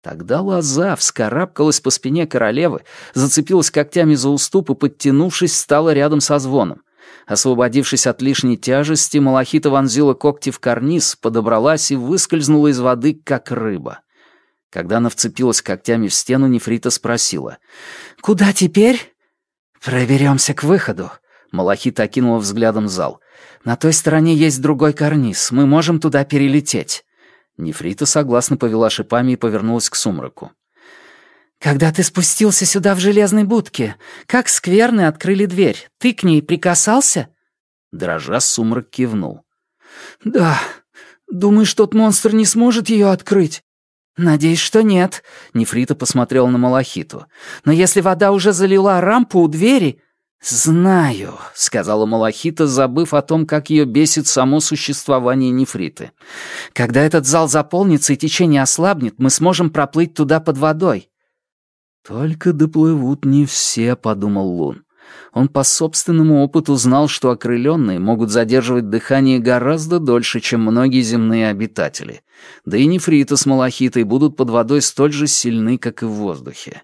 S1: Тогда лоза вскарабкалась по спине королевы, зацепилась когтями за уступ и, подтянувшись, стала рядом со звоном. Освободившись от лишней тяжести, Малахита вонзила когти в карниз, подобралась и выскользнула из воды, как рыба. Когда она вцепилась когтями в стену, Нефрита спросила. «Куда теперь?» «Проберемся к выходу», — Малахита окинула взглядом зал. «На той стороне есть другой карниз, мы можем туда перелететь». Нефрита согласно повела шипами и повернулась к сумраку. «Когда ты спустился сюда в железной будке, как скверны открыли дверь, ты к ней прикасался?» Дрожа, сумрак кивнул. «Да. Думаешь, тот монстр не сможет ее открыть?» «Надеюсь, что нет», — Нефрита посмотрела на Малахиту. «Но если вода уже залила рампу у двери...» «Знаю», — сказала Малахита, забыв о том, как ее бесит само существование нефриты. «Когда этот зал заполнится и течение ослабнет, мы сможем проплыть туда под водой». «Только доплывут не все», — подумал Лун. Он по собственному опыту знал, что окрыленные могут задерживать дыхание гораздо дольше, чем многие земные обитатели. Да и нефрита с малахитой будут под водой столь же сильны, как и в воздухе.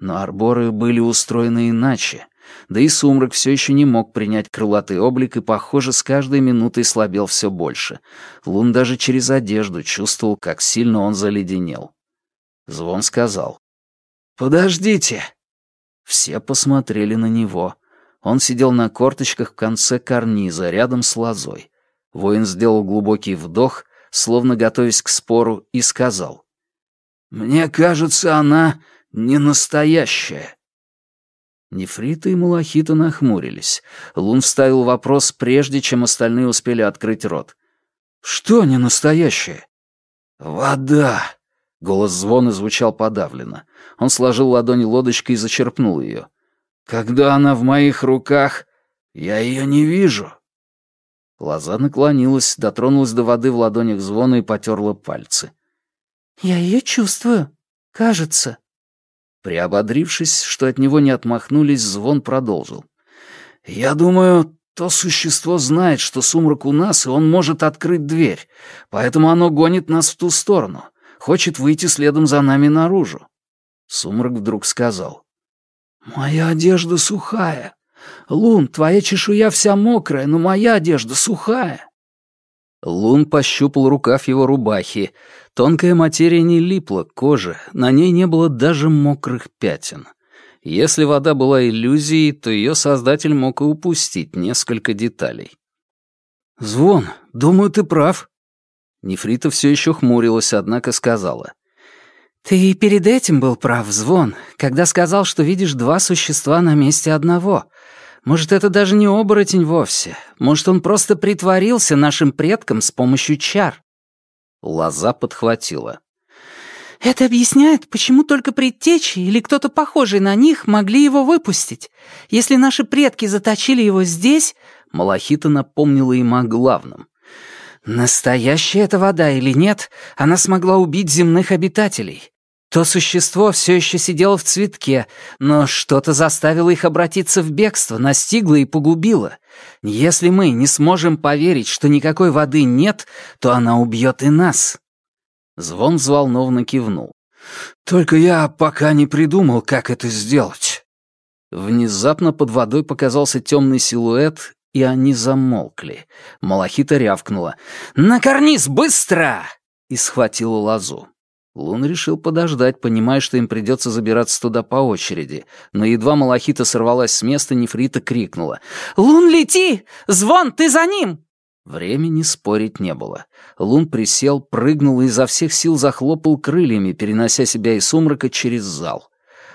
S1: Но арборы были устроены иначе — да и сумрак все еще не мог принять крылатый облик и, похоже, с каждой минутой слабел все больше. Лун даже через одежду чувствовал, как сильно он заледенел. Звон сказал. «Подождите!» Все посмотрели на него. Он сидел на корточках в конце карниза, рядом с лозой. Воин сделал глубокий вдох, словно готовясь к спору, и сказал. «Мне кажется, она не настоящая». Нефрита и Малахита нахмурились. Лун вставил вопрос, прежде чем остальные успели открыть рот. «Что не настоящее?» «Вода!» — голос звона звучал подавленно. Он сложил ладони лодочкой и зачерпнул ее. «Когда она в моих руках, я ее не вижу». Лоза наклонилась, дотронулась до воды в ладонях звона и потерла пальцы. «Я ее чувствую, кажется», Приободрившись, что от него не отмахнулись, звон продолжил. «Я думаю, то существо знает, что сумрак у нас, и он может открыть дверь, поэтому оно гонит нас в ту сторону, хочет выйти следом за нами наружу». Сумрак вдруг сказал. «Моя одежда сухая. Лун, твоя чешуя вся мокрая, но моя одежда сухая». Лун пощупал рукав его рубахи. Тонкая материя не липла к коже, на ней не было даже мокрых пятен. Если вода была иллюзией, то ее создатель мог и упустить несколько деталей. «Звон, думаю, ты прав». Нефрита все еще хмурилась, однако сказала.
S2: «Ты и перед этим был прав, Звон, когда сказал, что видишь два существа на месте одного. Может, это даже не оборотень вовсе. Может, он просто притворился нашим предкам с помощью чар».
S1: Лоза подхватила.
S2: «Это объясняет, почему только предтечи или кто-то похожий на них могли его выпустить. Если наши предки заточили его здесь...»
S1: Малахита напомнила им о главном.
S2: «Настоящая эта вода или нет, она смогла убить земных обитателей. То существо все еще сидело в цветке, но что-то заставило их обратиться в бегство, настигло и погубило. Если мы не сможем поверить, что никакой воды нет, то она убьет и нас».
S1: Звон взволнованно кивнул.
S3: «Только я пока не придумал, как это сделать».
S1: Внезапно под водой показался темный силуэт, и они замолкли. Малахита рявкнула. «На карниз, быстро!» и схватила лозу. Лун решил подождать, понимая, что им придется забираться туда по очереди. Но едва Малахита сорвалась с места, Нефрита крикнула.
S2: «Лун, лети! Звон, ты за ним!»
S1: Времени спорить не было. Лун присел, прыгнул и изо всех сил захлопал крыльями, перенося себя из сумрака через зал.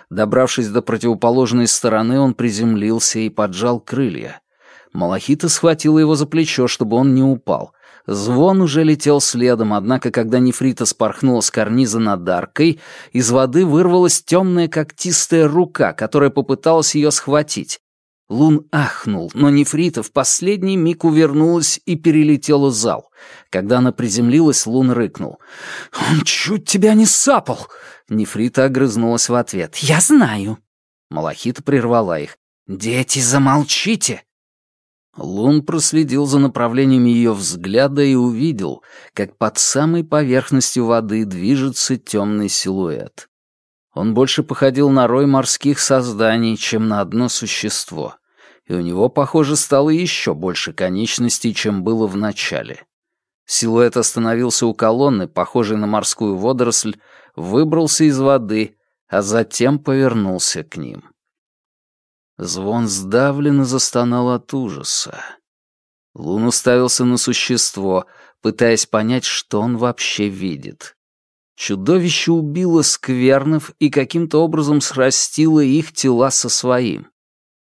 S1: Добравшись до противоположной стороны, он приземлился и поджал крылья. Малахита схватила его за плечо, чтобы он не упал. Звон уже летел следом, однако, когда нефрита спорхнула с карниза над аркой, из воды вырвалась темная когтистая рука, которая попыталась ее схватить. Лун ахнул, но нефрита в последний миг увернулась и перелетела зал. Когда она приземлилась, Лун рыкнул.
S3: «Он чуть тебя не сапал!»
S1: Нефрита огрызнулась в ответ.
S2: «Я знаю!»
S1: Малахита прервала их.
S2: «Дети, замолчите!»
S1: Лун проследил за направлением ее взгляда и увидел, как под самой поверхностью воды движется темный силуэт. Он больше походил на рой морских созданий, чем на одно существо, и у него, похоже, стало еще больше конечностей, чем было в начале. Силуэт остановился у колонны, похожей на морскую водоросль, выбрался из воды, а затем повернулся к ним. Звон сдавленно застонал от ужаса. Лун уставился на существо, пытаясь понять, что он вообще видит. Чудовище убило сквернов и каким-то образом срастило их тела со своим.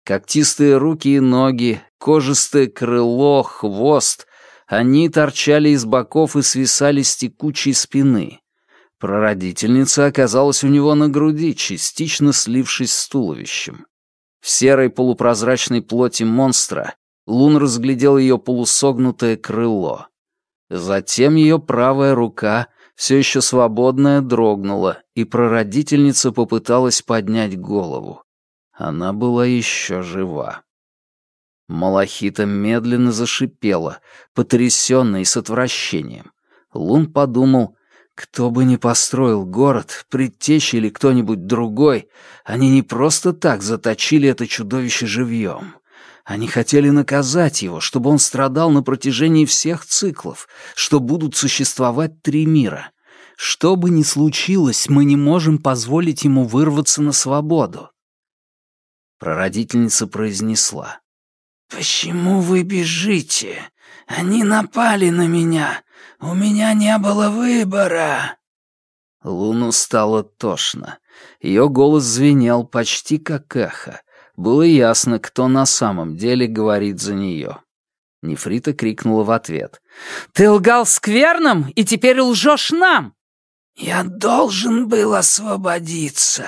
S1: Когтистые руки и ноги, кожистое крыло, хвост — они торчали из боков и свисали с текучей спины. Прародительница оказалась у него на груди, частично слившись с туловищем. В серой полупрозрачной плоти монстра Лун разглядел ее полусогнутое крыло. Затем ее правая рука, все еще свободная, дрогнула, и прародительница попыталась поднять голову. Она была еще жива. Малахита медленно зашипела, потрясённая и с отвращением. Лун подумал, кто бы ни построил город, предтеча или кто-нибудь другой, они не просто так заточили это чудовище живьем. Они хотели наказать его, чтобы он страдал на протяжении всех циклов, что будут существовать три мира. Что бы ни случилось, мы не можем позволить ему вырваться на свободу. Прародительница произнесла.
S4: «Почему вы бежите? Они напали на меня. У меня не было выбора».
S1: Луну стало тошно. Ее голос звенел почти как эхо. Было ясно, кто на самом деле говорит за нее. Нефрита крикнула в ответ.
S2: «Ты лгал скверным и теперь лжешь нам!»
S4: «Я должен был освободиться.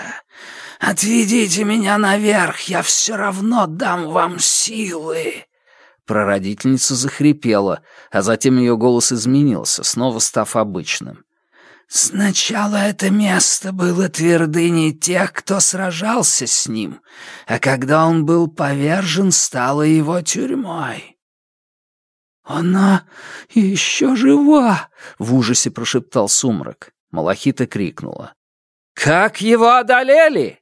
S4: Отведите меня наверх, я все равно дам вам силы!»
S1: Прародительница захрипела, а затем ее голос изменился, снова став обычным.
S4: «Сначала это место было твердыней тех, кто сражался с ним, а когда он был повержен, стало его тюрьмой».
S2: «Она еще жива!» — в ужасе прошептал сумрак.
S1: Малахита крикнула.
S2: «Как его одолели?»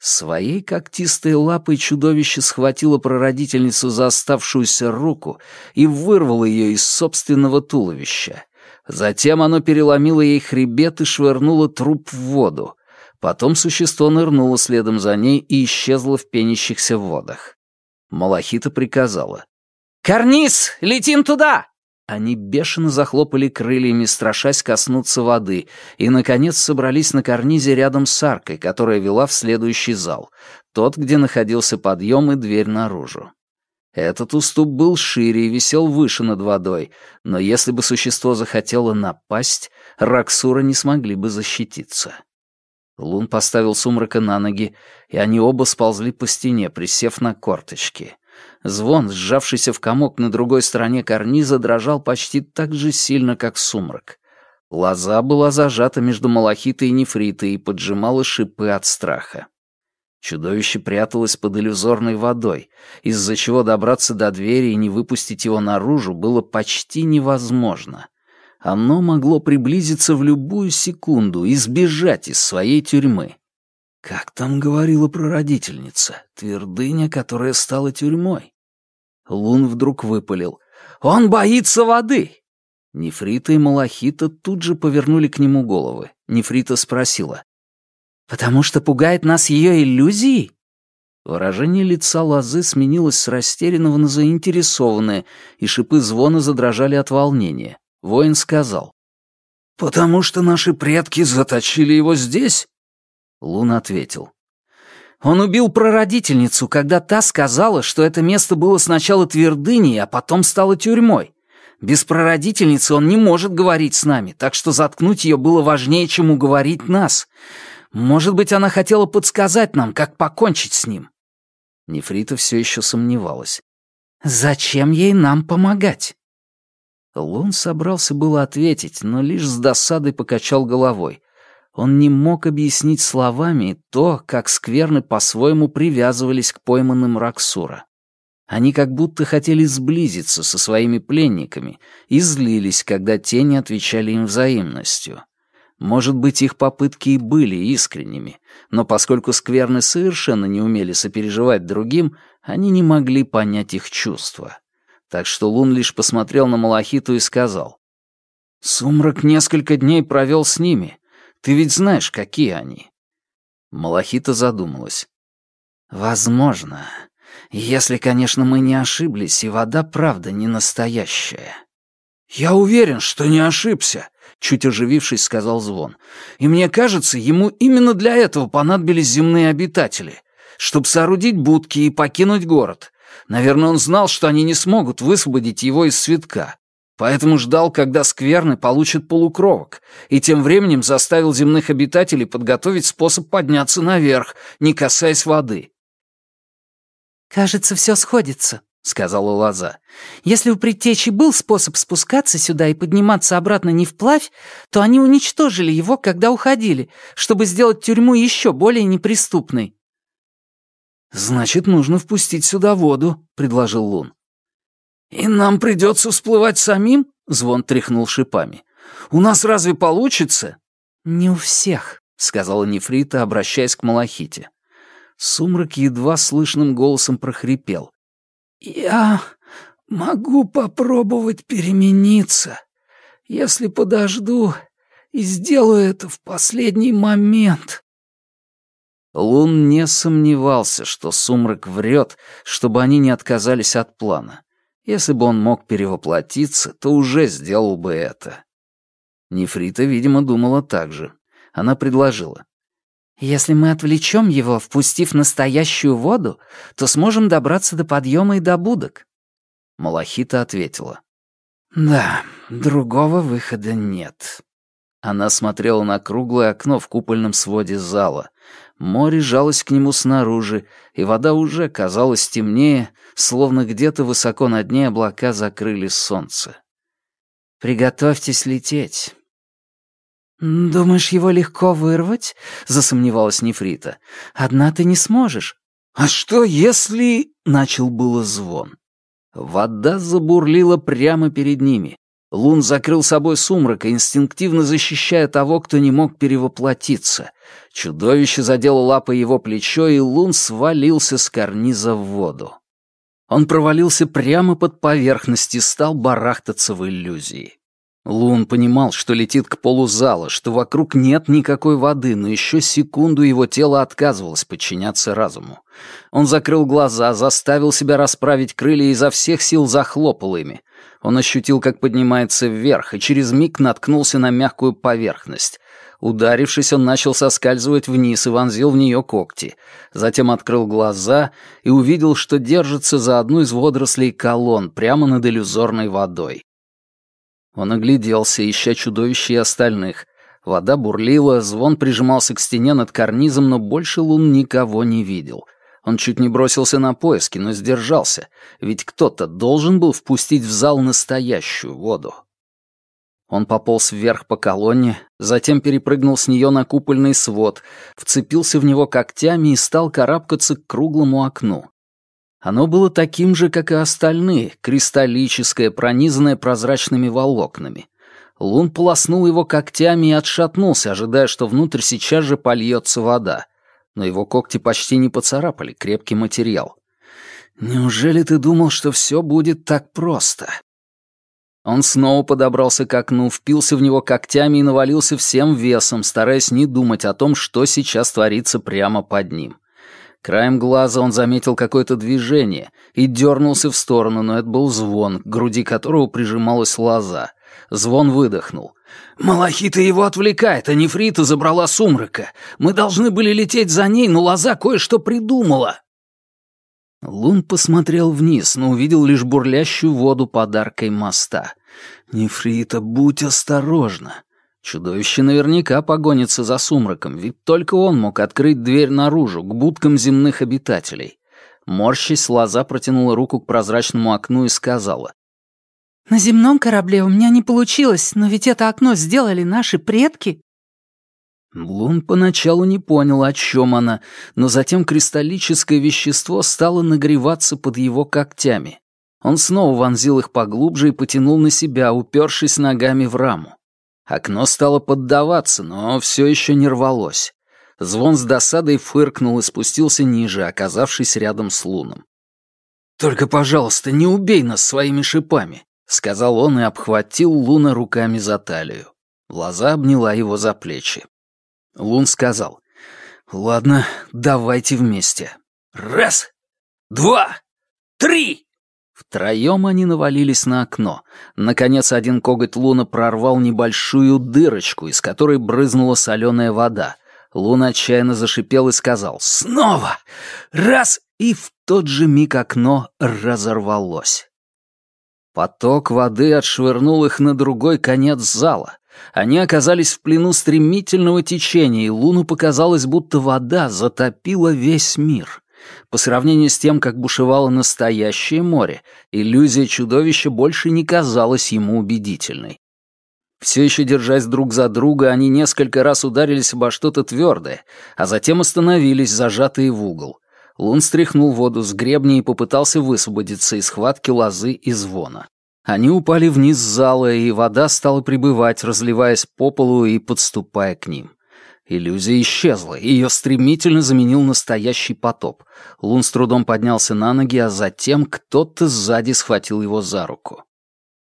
S1: Своей когтистой лапой чудовище схватило прародительницу за оставшуюся руку и вырвало ее из собственного туловища. Затем оно переломило ей хребет и швырнуло труп в воду. Потом существо нырнуло следом за ней и исчезло в пенящихся водах. Малахита приказала.
S2: «Карниз, летим туда!»
S1: Они бешено захлопали крыльями, страшась коснуться воды, и, наконец, собрались на карнизе рядом с аркой, которая вела в следующий зал, тот, где находился подъем и дверь наружу. Этот уступ был шире и висел выше над водой, но если бы существо захотело напасть, Раксура не смогли бы защититься. Лун поставил сумрака на ноги, и они оба сползли по стене, присев на корточки. Звон, сжавшийся в комок на другой стороне карниза, дрожал почти так же сильно, как сумрак. Лоза была зажата между малахитой и нефритой и поджимала шипы от страха. Чудовище пряталось под иллюзорной водой, из-за чего добраться до двери и не выпустить его наружу было почти невозможно. Оно могло приблизиться в любую секунду и сбежать из своей тюрьмы. Как там говорила прародительница, твердыня, которая стала тюрьмой? Лун вдруг выпалил. «Он боится воды!» Нефрита и Малахита тут же повернули к нему головы. Нефрита спросила. «Потому что пугает нас ее иллюзии?» Выражение лица лозы сменилось с растерянного на заинтересованное, и шипы звона задрожали от волнения. Воин сказал. «Потому что наши предки заточили его здесь?» Лун ответил. «Он убил прародительницу, когда та сказала, что это место было сначала твердыней, а потом стало тюрьмой. Без прародительницы он не может говорить с нами, так что заткнуть ее было важнее, чем уговорить нас. Может быть, она хотела подсказать нам, как покончить с ним». Нефрита все еще сомневалась. «Зачем ей нам помогать?» Лун собрался было ответить, но лишь с досадой покачал головой. Он не мог объяснить словами то, как скверны по-своему привязывались к пойманным Раксура. Они как будто хотели сблизиться со своими пленниками и злились, когда те не отвечали им взаимностью. Может быть, их попытки и были искренними, но поскольку скверны совершенно не умели сопереживать другим, они не могли понять их чувства. Так что Лун лишь посмотрел на Малахиту и сказал. «Сумрак несколько дней провел с ними. Ты ведь знаешь, какие они». Малахита задумалась. «Возможно. Если, конечно, мы не ошиблись, и вода правда не настоящая». «Я уверен, что не ошибся», Чуть оживившись, сказал Звон. «И мне кажется, ему именно для этого понадобились земные обитатели, чтобы соорудить будки и покинуть город. Наверное, он знал, что они не смогут высвободить его из цветка, поэтому ждал, когда скверны получат полукровок, и тем временем заставил земных обитателей подготовить способ подняться наверх, не касаясь воды».
S2: «Кажется, все сходится», — сказала Лоза. «Если у предтечи был способ спускаться сюда и подниматься обратно не вплавь, то они уничтожили его, когда уходили, чтобы сделать тюрьму еще более неприступной».
S1: «Значит, нужно впустить сюда воду», — предложил Лун.
S3: «И нам придется всплывать самим?» — Звон тряхнул шипами. «У нас разве получится?»
S2: «Не у всех», — сказала Нефрита, обращаясь к Малахите.
S1: Сумрак едва слышным голосом прохрипел.
S4: «Я могу попробовать перемениться, если подожду и сделаю это в последний момент».
S1: Лун не сомневался, что Сумрак врет, чтобы они не отказались от плана. Если бы он мог перевоплотиться, то уже сделал бы это. Нефрита, видимо, думала так же. Она предложила.
S2: Если мы отвлечем его, впустив настоящую воду, то сможем добраться до подъема и до будок.
S1: Малахита ответила.
S2: Да, другого выхода нет.
S1: Она смотрела на круглое окно в купольном своде зала. Море жалось к нему снаружи, и вода уже казалась темнее, словно где-то высоко над ней облака закрыли солнце. «Приготовьтесь лететь.
S2: «Думаешь, его легко вырвать?» — засомневалась Нефрита. «Одна ты не сможешь».
S1: «А что, если...» — начал было звон. Вода забурлила прямо перед ними. Лун закрыл собой сумрак, инстинктивно защищая того, кто не мог перевоплотиться. Чудовище задело лапой его плечо, и Лун свалился с карниза в воду. Он провалился прямо под поверхность и стал барахтаться в иллюзии. Лун понимал, что летит к полу зала, что вокруг нет никакой воды, но еще секунду его тело отказывалось подчиняться разуму. Он закрыл глаза, заставил себя расправить крылья и изо всех сил захлопал ими. Он ощутил, как поднимается вверх, и через миг наткнулся на мягкую поверхность. Ударившись, он начал соскальзывать вниз и вонзил в нее когти. Затем открыл глаза и увидел, что держится за одну из водорослей колонн прямо над иллюзорной водой. Он огляделся, ища чудовища и остальных. Вода бурлила, звон прижимался к стене над карнизом, но больше лун никого не видел — он чуть не бросился на поиски, но сдержался, ведь кто-то должен был впустить в зал настоящую воду. Он пополз вверх по колонне, затем перепрыгнул с нее на купольный свод, вцепился в него когтями и стал карабкаться к круглому окну. Оно было таким же, как и остальные, кристаллическое, пронизанное прозрачными волокнами. Лун полоснул его когтями и отшатнулся, ожидая, что внутрь сейчас же польется вода но его когти почти не поцарапали крепкий материал. «Неужели ты думал, что все будет так просто?» Он снова подобрался к окну, впился в него когтями и навалился всем весом, стараясь не думать о том, что сейчас творится прямо под ним. Краем глаза он заметил какое-то движение и дернулся в сторону, но это был звон, к груди которого прижималась лоза. Звон выдохнул. «Малахита его отвлекает, а нефрита забрала сумрака. Мы должны были лететь за ней, но лоза кое-что придумала». Лун посмотрел вниз, но увидел лишь бурлящую воду подаркой моста. «Нефрита, будь осторожна!» Чудовище наверняка погонится за сумраком, ведь только он мог открыть дверь наружу, к будкам земных обитателей. Морщись, лоза протянула руку к прозрачному окну и сказала.
S2: «На земном корабле у меня не получилось, но ведь это окно сделали наши предки».
S1: Блун поначалу не понял, о чем она, но затем кристаллическое вещество стало нагреваться под его когтями. Он снова вонзил их поглубже и потянул на себя, упершись ногами в раму. Окно стало поддаваться, но все еще не рвалось. Звон с досадой фыркнул и спустился ниже, оказавшись рядом с Луном. «Только, пожалуйста, не убей нас своими шипами. — сказал он и обхватил Луна руками за талию. Лоза обняла его за плечи. Лун сказал, «Ладно, давайте вместе. Раз, два, три!» Втроем они навалились на окно. Наконец один коготь Луна прорвал небольшую дырочку, из которой брызнула соленая вода. Лун отчаянно зашипел и сказал «Снова! Раз!» И в тот же миг окно разорвалось. Поток воды отшвырнул их на другой конец зала. Они оказались в плену стремительного течения, и Луну показалось, будто вода затопила весь мир. По сравнению с тем, как бушевало настоящее море, иллюзия чудовища больше не казалась ему убедительной. Все еще держась друг за друга, они несколько раз ударились обо что-то твердое, а затем остановились, зажатые в угол. Лун стряхнул воду с гребня и попытался высвободиться из схватки лозы и звона. Они упали вниз зала, и вода стала прибывать, разливаясь по полу и подступая к ним. Иллюзия исчезла, и ее стремительно заменил настоящий потоп. Лун с трудом поднялся на ноги, а затем кто-то сзади схватил его за руку.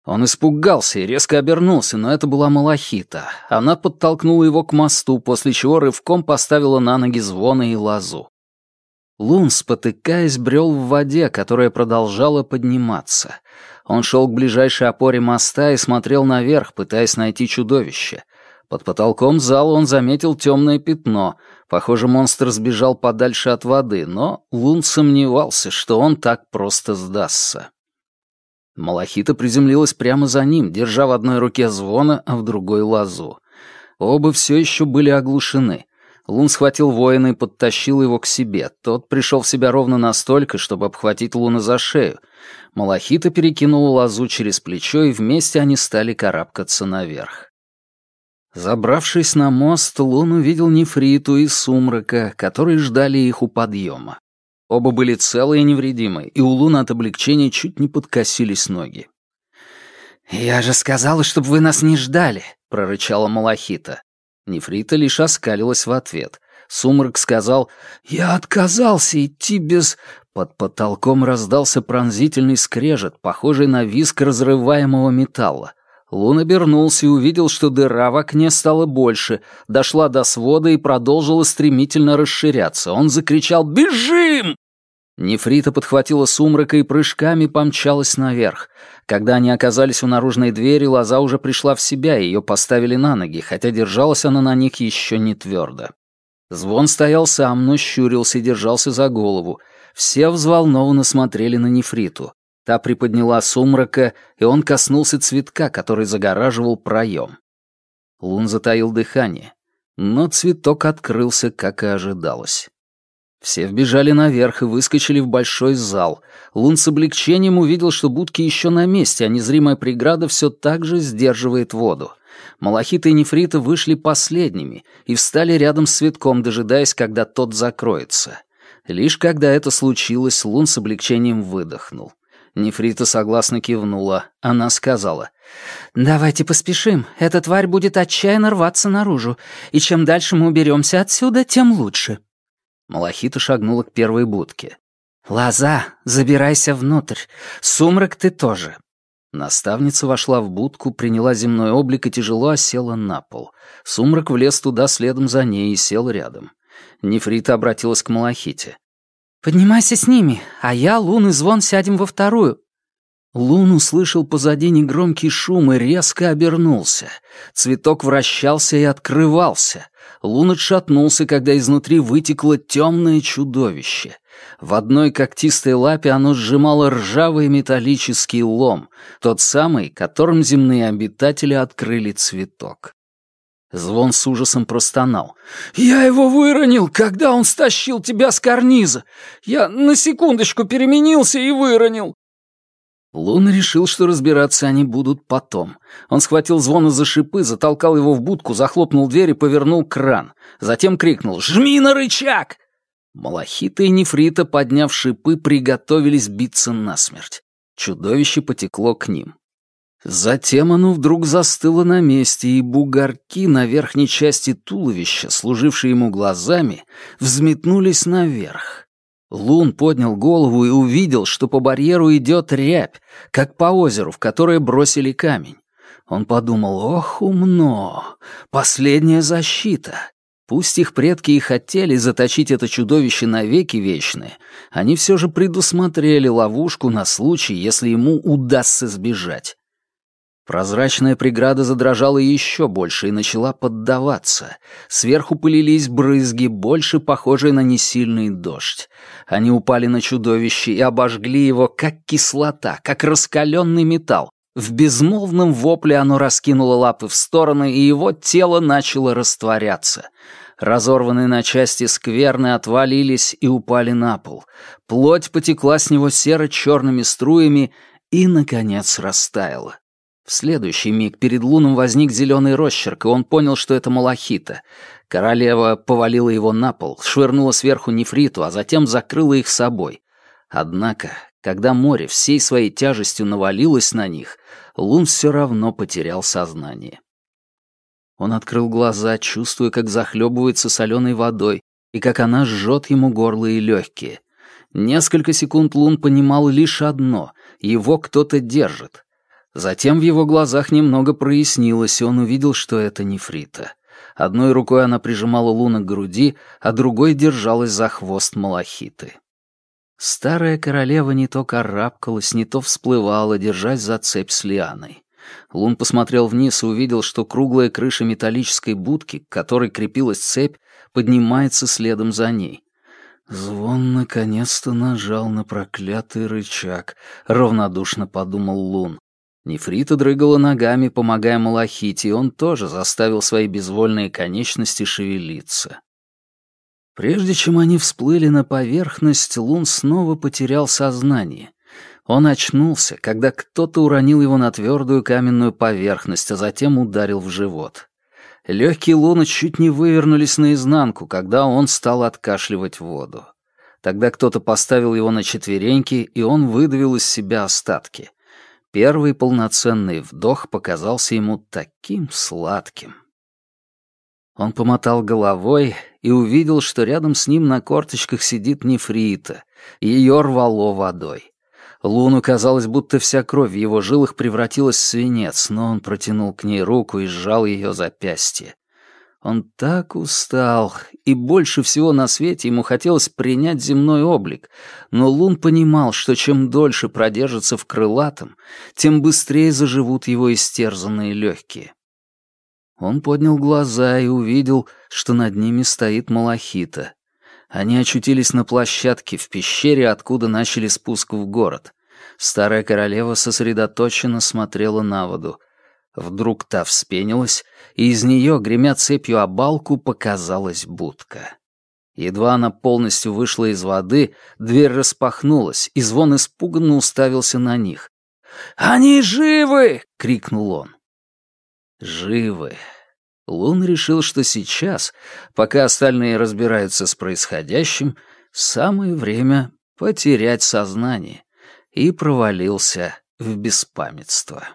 S1: Он испугался и резко обернулся, но это была Малахита. Она подтолкнула его к мосту, после чего рывком поставила на ноги звона и лозу. Лун, спотыкаясь, брел в воде, которая продолжала подниматься. Он шел к ближайшей опоре моста и смотрел наверх, пытаясь найти чудовище. Под потолком зала он заметил темное пятно. Похоже, монстр сбежал подальше от воды, но Лун сомневался, что он так просто сдастся. Малахита приземлилась прямо за ним, держа в одной руке звона, а в другой лазу. Оба все еще были оглушены. Лун схватил воина и подтащил его к себе. Тот пришел в себя ровно настолько, чтобы обхватить Луна за шею. Малахита перекинула лозу через плечо, и вместе они стали карабкаться наверх. Забравшись на мост, Лун увидел Нефриту и Сумрака, которые ждали их у подъема. Оба были целы и невредимы, и у Луна от облегчения чуть не подкосились ноги. «Я же сказала, чтобы вы нас не ждали», — прорычала Малахита. Нефрита лишь оскалилась в ответ. Сумрак сказал «Я отказался идти без...» Под потолком раздался пронзительный скрежет, похожий на виск разрываемого металла. Лун обернулся и увидел, что дыра в окне стала больше, дошла до свода и продолжила стремительно расширяться. Он закричал «Бежим!» Нефрита подхватила сумрака и прыжками помчалась наверх. Когда они оказались у наружной двери, лоза уже пришла в себя, и ее поставили на ноги, хотя держалась она на них еще не твердо. Звон стоял сам, но щурился и держался за голову. Все взволнованно смотрели на нефриту. Та приподняла сумрака, и он коснулся цветка, который загораживал проем. Лун затаил дыхание, но цветок открылся, как и ожидалось. Все вбежали наверх и выскочили в большой зал. Лун с облегчением увидел, что будки еще на месте, а незримая преграда все так же сдерживает воду. Малахита и нефрита вышли последними и встали рядом с цветком, дожидаясь, когда тот закроется. Лишь когда это случилось, Лун с облегчением выдохнул. Нефрита согласно кивнула. Она сказала, «Давайте поспешим. Эта тварь будет отчаянно рваться наружу, и чем дальше мы уберемся отсюда, тем лучше». Малахита шагнула к первой будке. «Лоза, забирайся внутрь. Сумрак ты тоже». Наставница вошла в будку, приняла земной облик и тяжело осела на пол. Сумрак влез туда следом за ней и сел рядом. Нефрита обратилась к Малахите. «Поднимайся с ними, а я, Лун и Звон сядем во вторую». Лун услышал позади негромкий шум и резко обернулся. Цветок вращался и открывался. Лун отшатнулся, когда изнутри вытекло темное чудовище. В одной когтистой лапе оно сжимало ржавый металлический лом, тот самый, которым земные обитатели открыли цветок. Звон с ужасом простонал. «Я его выронил, когда он стащил тебя с карниза! Я на секундочку переменился и выронил!» Лун решил, что разбираться они будут потом. Он схватил звона за шипы, затолкал его в будку, захлопнул дверь и повернул кран. Затем крикнул «Жми на рычаг!» Малахита и Нефрита, подняв шипы, приготовились биться насмерть. Чудовище потекло к ним. Затем оно вдруг застыло на месте, и бугорки на верхней части туловища, служившие ему глазами, взметнулись наверх. Лун поднял голову и увидел, что по барьеру идет рябь, как по озеру, в которое бросили камень. Он подумал, ох, умно, последняя защита. Пусть их предки и хотели заточить это чудовище навеки вечные, они все же предусмотрели ловушку на случай, если ему удастся сбежать. Прозрачная преграда задрожала еще больше и начала поддаваться. Сверху пылились брызги, больше похожие на несильный дождь. Они упали на чудовище и обожгли его, как кислота, как раскаленный металл. В безмолвном вопле оно раскинуло лапы в стороны, и его тело начало растворяться. Разорванные на части скверны отвалились и упали на пол. Плоть потекла с него серо-черными струями и, наконец, растаяла. В следующий миг перед Луном возник зеленый росчерк, и он понял, что это малахита. Королева повалила его на пол, швырнула сверху нефриту, а затем закрыла их собой. Однако, когда море всей своей тяжестью навалилось на них, Лун все равно потерял сознание. Он открыл глаза, чувствуя, как захлебывается соленой водой и как она жжет ему горло и легкие. Несколько секунд Лун понимал лишь одно — его кто-то держит. Затем в его глазах немного прояснилось, и он увидел, что это нефрита. Одной рукой она прижимала Луна к груди, а другой держалась за хвост малахиты. Старая королева не то карабкалась, не то всплывала, держась за цепь с лианой. Лун посмотрел вниз и увидел, что круглая крыша металлической будки, к которой крепилась цепь, поднимается следом за ней. «Звон наконец-то нажал на проклятый рычаг», — равнодушно подумал Лун. Нефрита дрыгала ногами, помогая Малахите, и он тоже заставил свои безвольные конечности шевелиться. Прежде чем они всплыли на поверхность, Лун снова потерял сознание. Он очнулся, когда кто-то уронил его на твердую каменную поверхность, а затем ударил в живот. Легкие Луна чуть не вывернулись наизнанку, когда он стал откашливать воду. Тогда кто-то поставил его на четвереньки, и он выдавил из себя остатки — Первый полноценный вдох показался ему таким сладким. Он помотал головой и увидел, что рядом с ним на корточках сидит нефрита. Ее рвало водой. Луну казалось, будто вся кровь в его жилах превратилась в свинец, но он протянул к ней руку и сжал ее запястье. Он так устал, и больше всего на свете ему хотелось принять земной облик, но Лун понимал, что чем дольше продержится в крылатом, тем быстрее заживут его истерзанные легкие. Он поднял глаза и увидел, что над ними стоит Малахита. Они очутились на площадке в пещере, откуда начали спуск в город. Старая королева сосредоточенно смотрела на воду — Вдруг та вспенилась, и из нее, гремя цепью о балку, показалась будка. Едва она полностью вышла из воды, дверь распахнулась, и звон испуганно уставился на них. «Они живы!» — крикнул он. «Живы!» Лун решил, что сейчас, пока остальные разбираются с происходящим, самое время потерять сознание, и провалился в беспамятство.